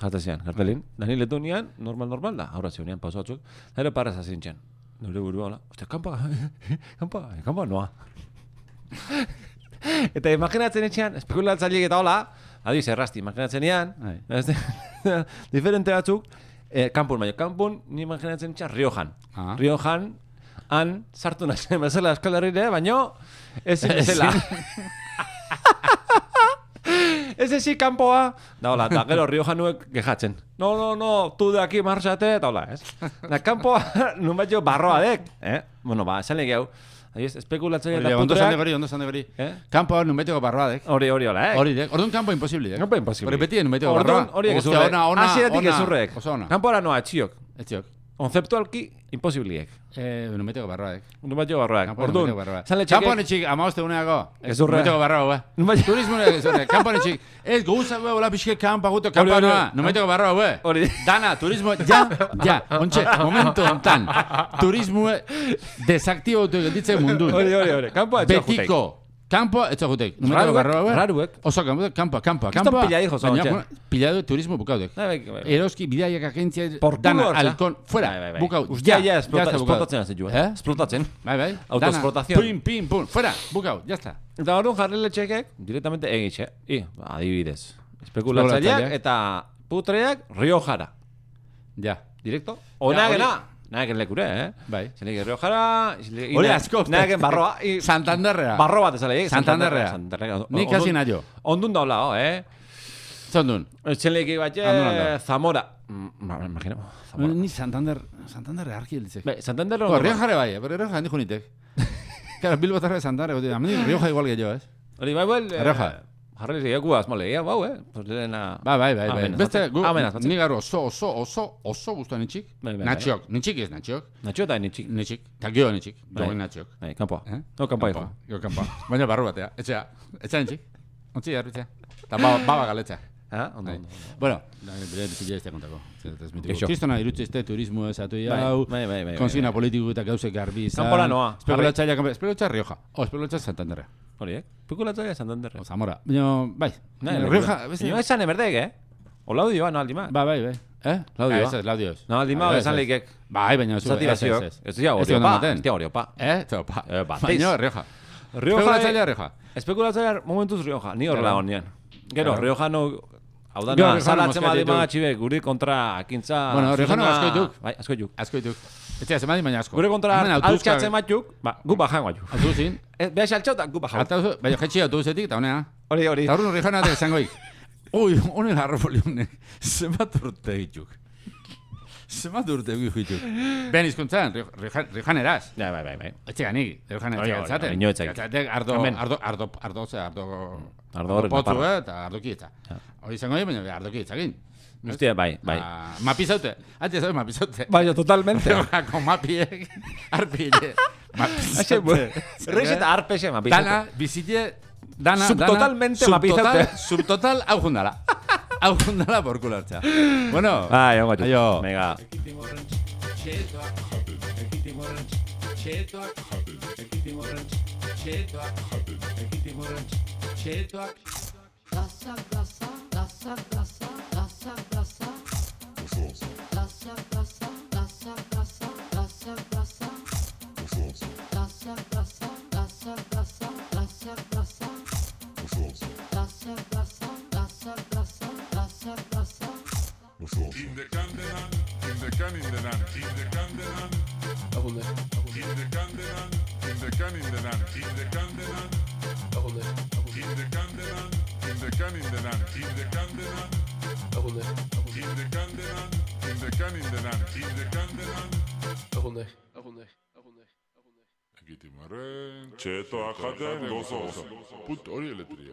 Jata zian, kartelin. Dani letu nian, normal, normal da. Aurra zionian, pausa batzuk. Zero parra zazintzen. Nure burua, hola. Ostia, kanpoa, kanpoa, kanpoa noa. eta imaginatzen etxean, espekulatzaileak eta hola, adiz, errasti, imaginatzen ean,
Bai.
diferente batzuk, eh, kanpun, baina kanpun, ni imaginatzen etxean, Riojan.
Ah.
Riojan, han, sartu nazen bezala Euskal Herrire, baina ez bezala. Ez ezi kanpoa, da hola, da gero Riojanuek gejatzen. No, no, no, tu de aquí marxate, eta hola, ez? Da kanpoa, nun bat jo barroa dek, eh? Bueno, ba, esan legeu. Adiz, espekulatzaile
Hori,
eta
ondo zande
putreak.
gori, ondo zande gori.
Eh?
Kampo hor numeteko barroadek.
Hori, hori, hola, eh?
Hori, dek. Orduan kampo imposible, dek.
Kanpo imposible.
Hori beti numeteko
Orduan,
barroa. Hostia,
ezurrek.
Ona, ona,
Hasieratik
ona.
ezurrek.
Oso ona.
Kanpora noa, txiok.
Etxiok.
Konzeptualki, imposibliek.
Eh, numeteko barroadek.
Nun bat jo barroak.
Kampo
Orduan, zan
Kampo
letxeke...
netxik, amaoste uneako.
Gezurra.
Numeteko barroa, ue.
Nun bat jo...
Turismo gezurra. Kampo netxik. Ez, gauza, ue, hola pixke kampa guto, kampa noa. Numeteko barroa, ue.
Hori.
Dana, turismo, ja, ja. Ontxe, momentu hontan. Turismo desaktibatu gelditzen mundun.
Hori, hori, hori. Jutek.
Betiko. Kampo, jutek. Numeteko
Raruek, raruek.
Oso, kampo, kampo, kampo.
Kriston
kampo.
pilladijos,
Baina,
ontxe.
bueno, Pillado turismo bukaudek.
Bai, bai, bai.
Eroski bidaiak agentzia
Por culo,
dana halkon fuera
Bai, bai, bai.
bukau
Ustia, ja,
bukau.
esplotatzen hasi joan.
Eh?
Esplotatzen.
bai bai
Autoexplotación.
Dana, pim pim pum fuera bukau ya está
Eta orduan jarri letxekek, directamente egitxe. I, adibidez. Espekulatzaileak eta putreak Riojara.
ya
Directo?
Ja,
Ona
hori-
gena. Naeken lekure, eh?
bai
Zelik Riojara...
Hori asko.
Naeken barroa. i-
Santanderrea
Barro bat ezale, eh?
Santanderrea.
Santanderrea.
Ni kasi naio.
Ondun daula, oh, eh?
zondun
Txeleki bat. Zamora. Mm, ba, me imagino. Zamora.
ni Santander Santander argi elitze
Be, Santander...
Ko Rioja jare bai pero Rioja handi junitek Claro Bilbo tarre Santander Ameni Rioja igual que yo
Hori, bai, bai... eh,
Rioja.
Jarri lehiaku asmole, ja, bau, eh? Pues lehena...
Bai, bai, bai, bai.
Amen,
Beste, gu, ni garo oso, oso, oso, oso guztuan nitxik.
Bai, bai, bai.
Natxiok, nitxik ez natxiok.
Natxo eta nitxik.
Nitxik, eta gio nitxik,
Bai.
joan natxiok.
Bai, kanpoa.
Eh?
No, kanpoa hijo.
Jo, kanpoa. Baina barru batea, etxea, etxea nitxik. Ontzi jarritzea. Eta baba, baba galetza.
Ah, ondo,
Bai.
ondo. ondo.
Bueno, da, bere dizile ez te kontako.
Geixo.
Geixo. Kristona irutze este turismo esatu
Bai,
hau.
bai, bai, bai,
Konsigna
bai.
politiko eta gauzek garbi izan.
Kanpora noa.
Espekulatzaia, kanpora- espekulatzaia Rioja. O, espekulatzaia Santanderra.
Hori, eh? Pekulatzaia Santanderre.
O, Zamora. Baina, bai. Rioja,
Baina
beste...
esan emerdek, eh? O laudioa, no aldi ma.
Ba, bai, bai. Eh?
Laudioa.
Ah, ez, ez, laudioa.
No aldi ma,
Ah, ez,
esan
ez.
leikek.
Bai, baina zu.
Zati
ez,
baziok.
ez, ez.
Ez dira
Ez
hori
dira
opa.
ematen.
Ez dira hori opa.
Eh? Eta opa.
Eh, batez.
Baina Rioja.
Rioja...
Espekulatzaia Rioja.
Espekulatzaia momentuz Rioja. Ni horrela
Claro.
honian. Gero,
Claro.
Hau da, na, salatzen badi
ditu.
magatxibe, guri kontra akintza...
Bueno, Riojano
zuzena-
asko dituk.
Bai, asko dituk.
Asko dituk. Etxea, zemadi baina asko.
Gure kontra altxatzen matxuk, ba, gu bajan guatxu.
Autobusin.
Beha xaltxau eta gu bajan.
Autobusu, baina jetxi autobusetik eta honea.
Hori, hori.
Eta horren Riojano atek esangoik. Ui, honen harrofoli honek. Zenbat urte dituk. Zenbat urte dituk. Ben izkuntzan, Riojan eraz.
Ja, bai, bai, bai.
Etxe ganik, Riojan etxe
hori,
gatzaten.
ino etxeak.
Gatzatek ardo, ardo, ardo, ardo, ardo,
Ardo horrek
potzu, eh, eta ardoki eta. Hori izango dira, baina ardoki etzakin.
Hostia, bai, bai.
Ah, mapizaute. Ate zabe mapizaute.
Bai, totalmente.
Rojako mapiek, arpile.
Haxe, bu- Reis eta arpexe, ma,
Dana, bizite, dana,
Subtotalmente
dana,
mapizaute.
subtotal, subtotal, hau jundala. Hau jundala por culo hartza. Bueno,
Bai, hau guatxu.
Aio.
Venga.
Gasa, gasa, gasa, gasa, gasa, Disco.
In the Candelan, in the Candelan, in the Candelan.
Ahunde.
In the Candelan, in the Candelan, in the Candelan.
Ahunde.
In the Candelan, in the Candelan, in the
Candelan. Ahunde.
In the Candelan, in the Candelan, in the Candelan. Ahunde.
Ahunde. Ahunde. Giti mare,
ceto akade, dosa osa. Put orjele prije.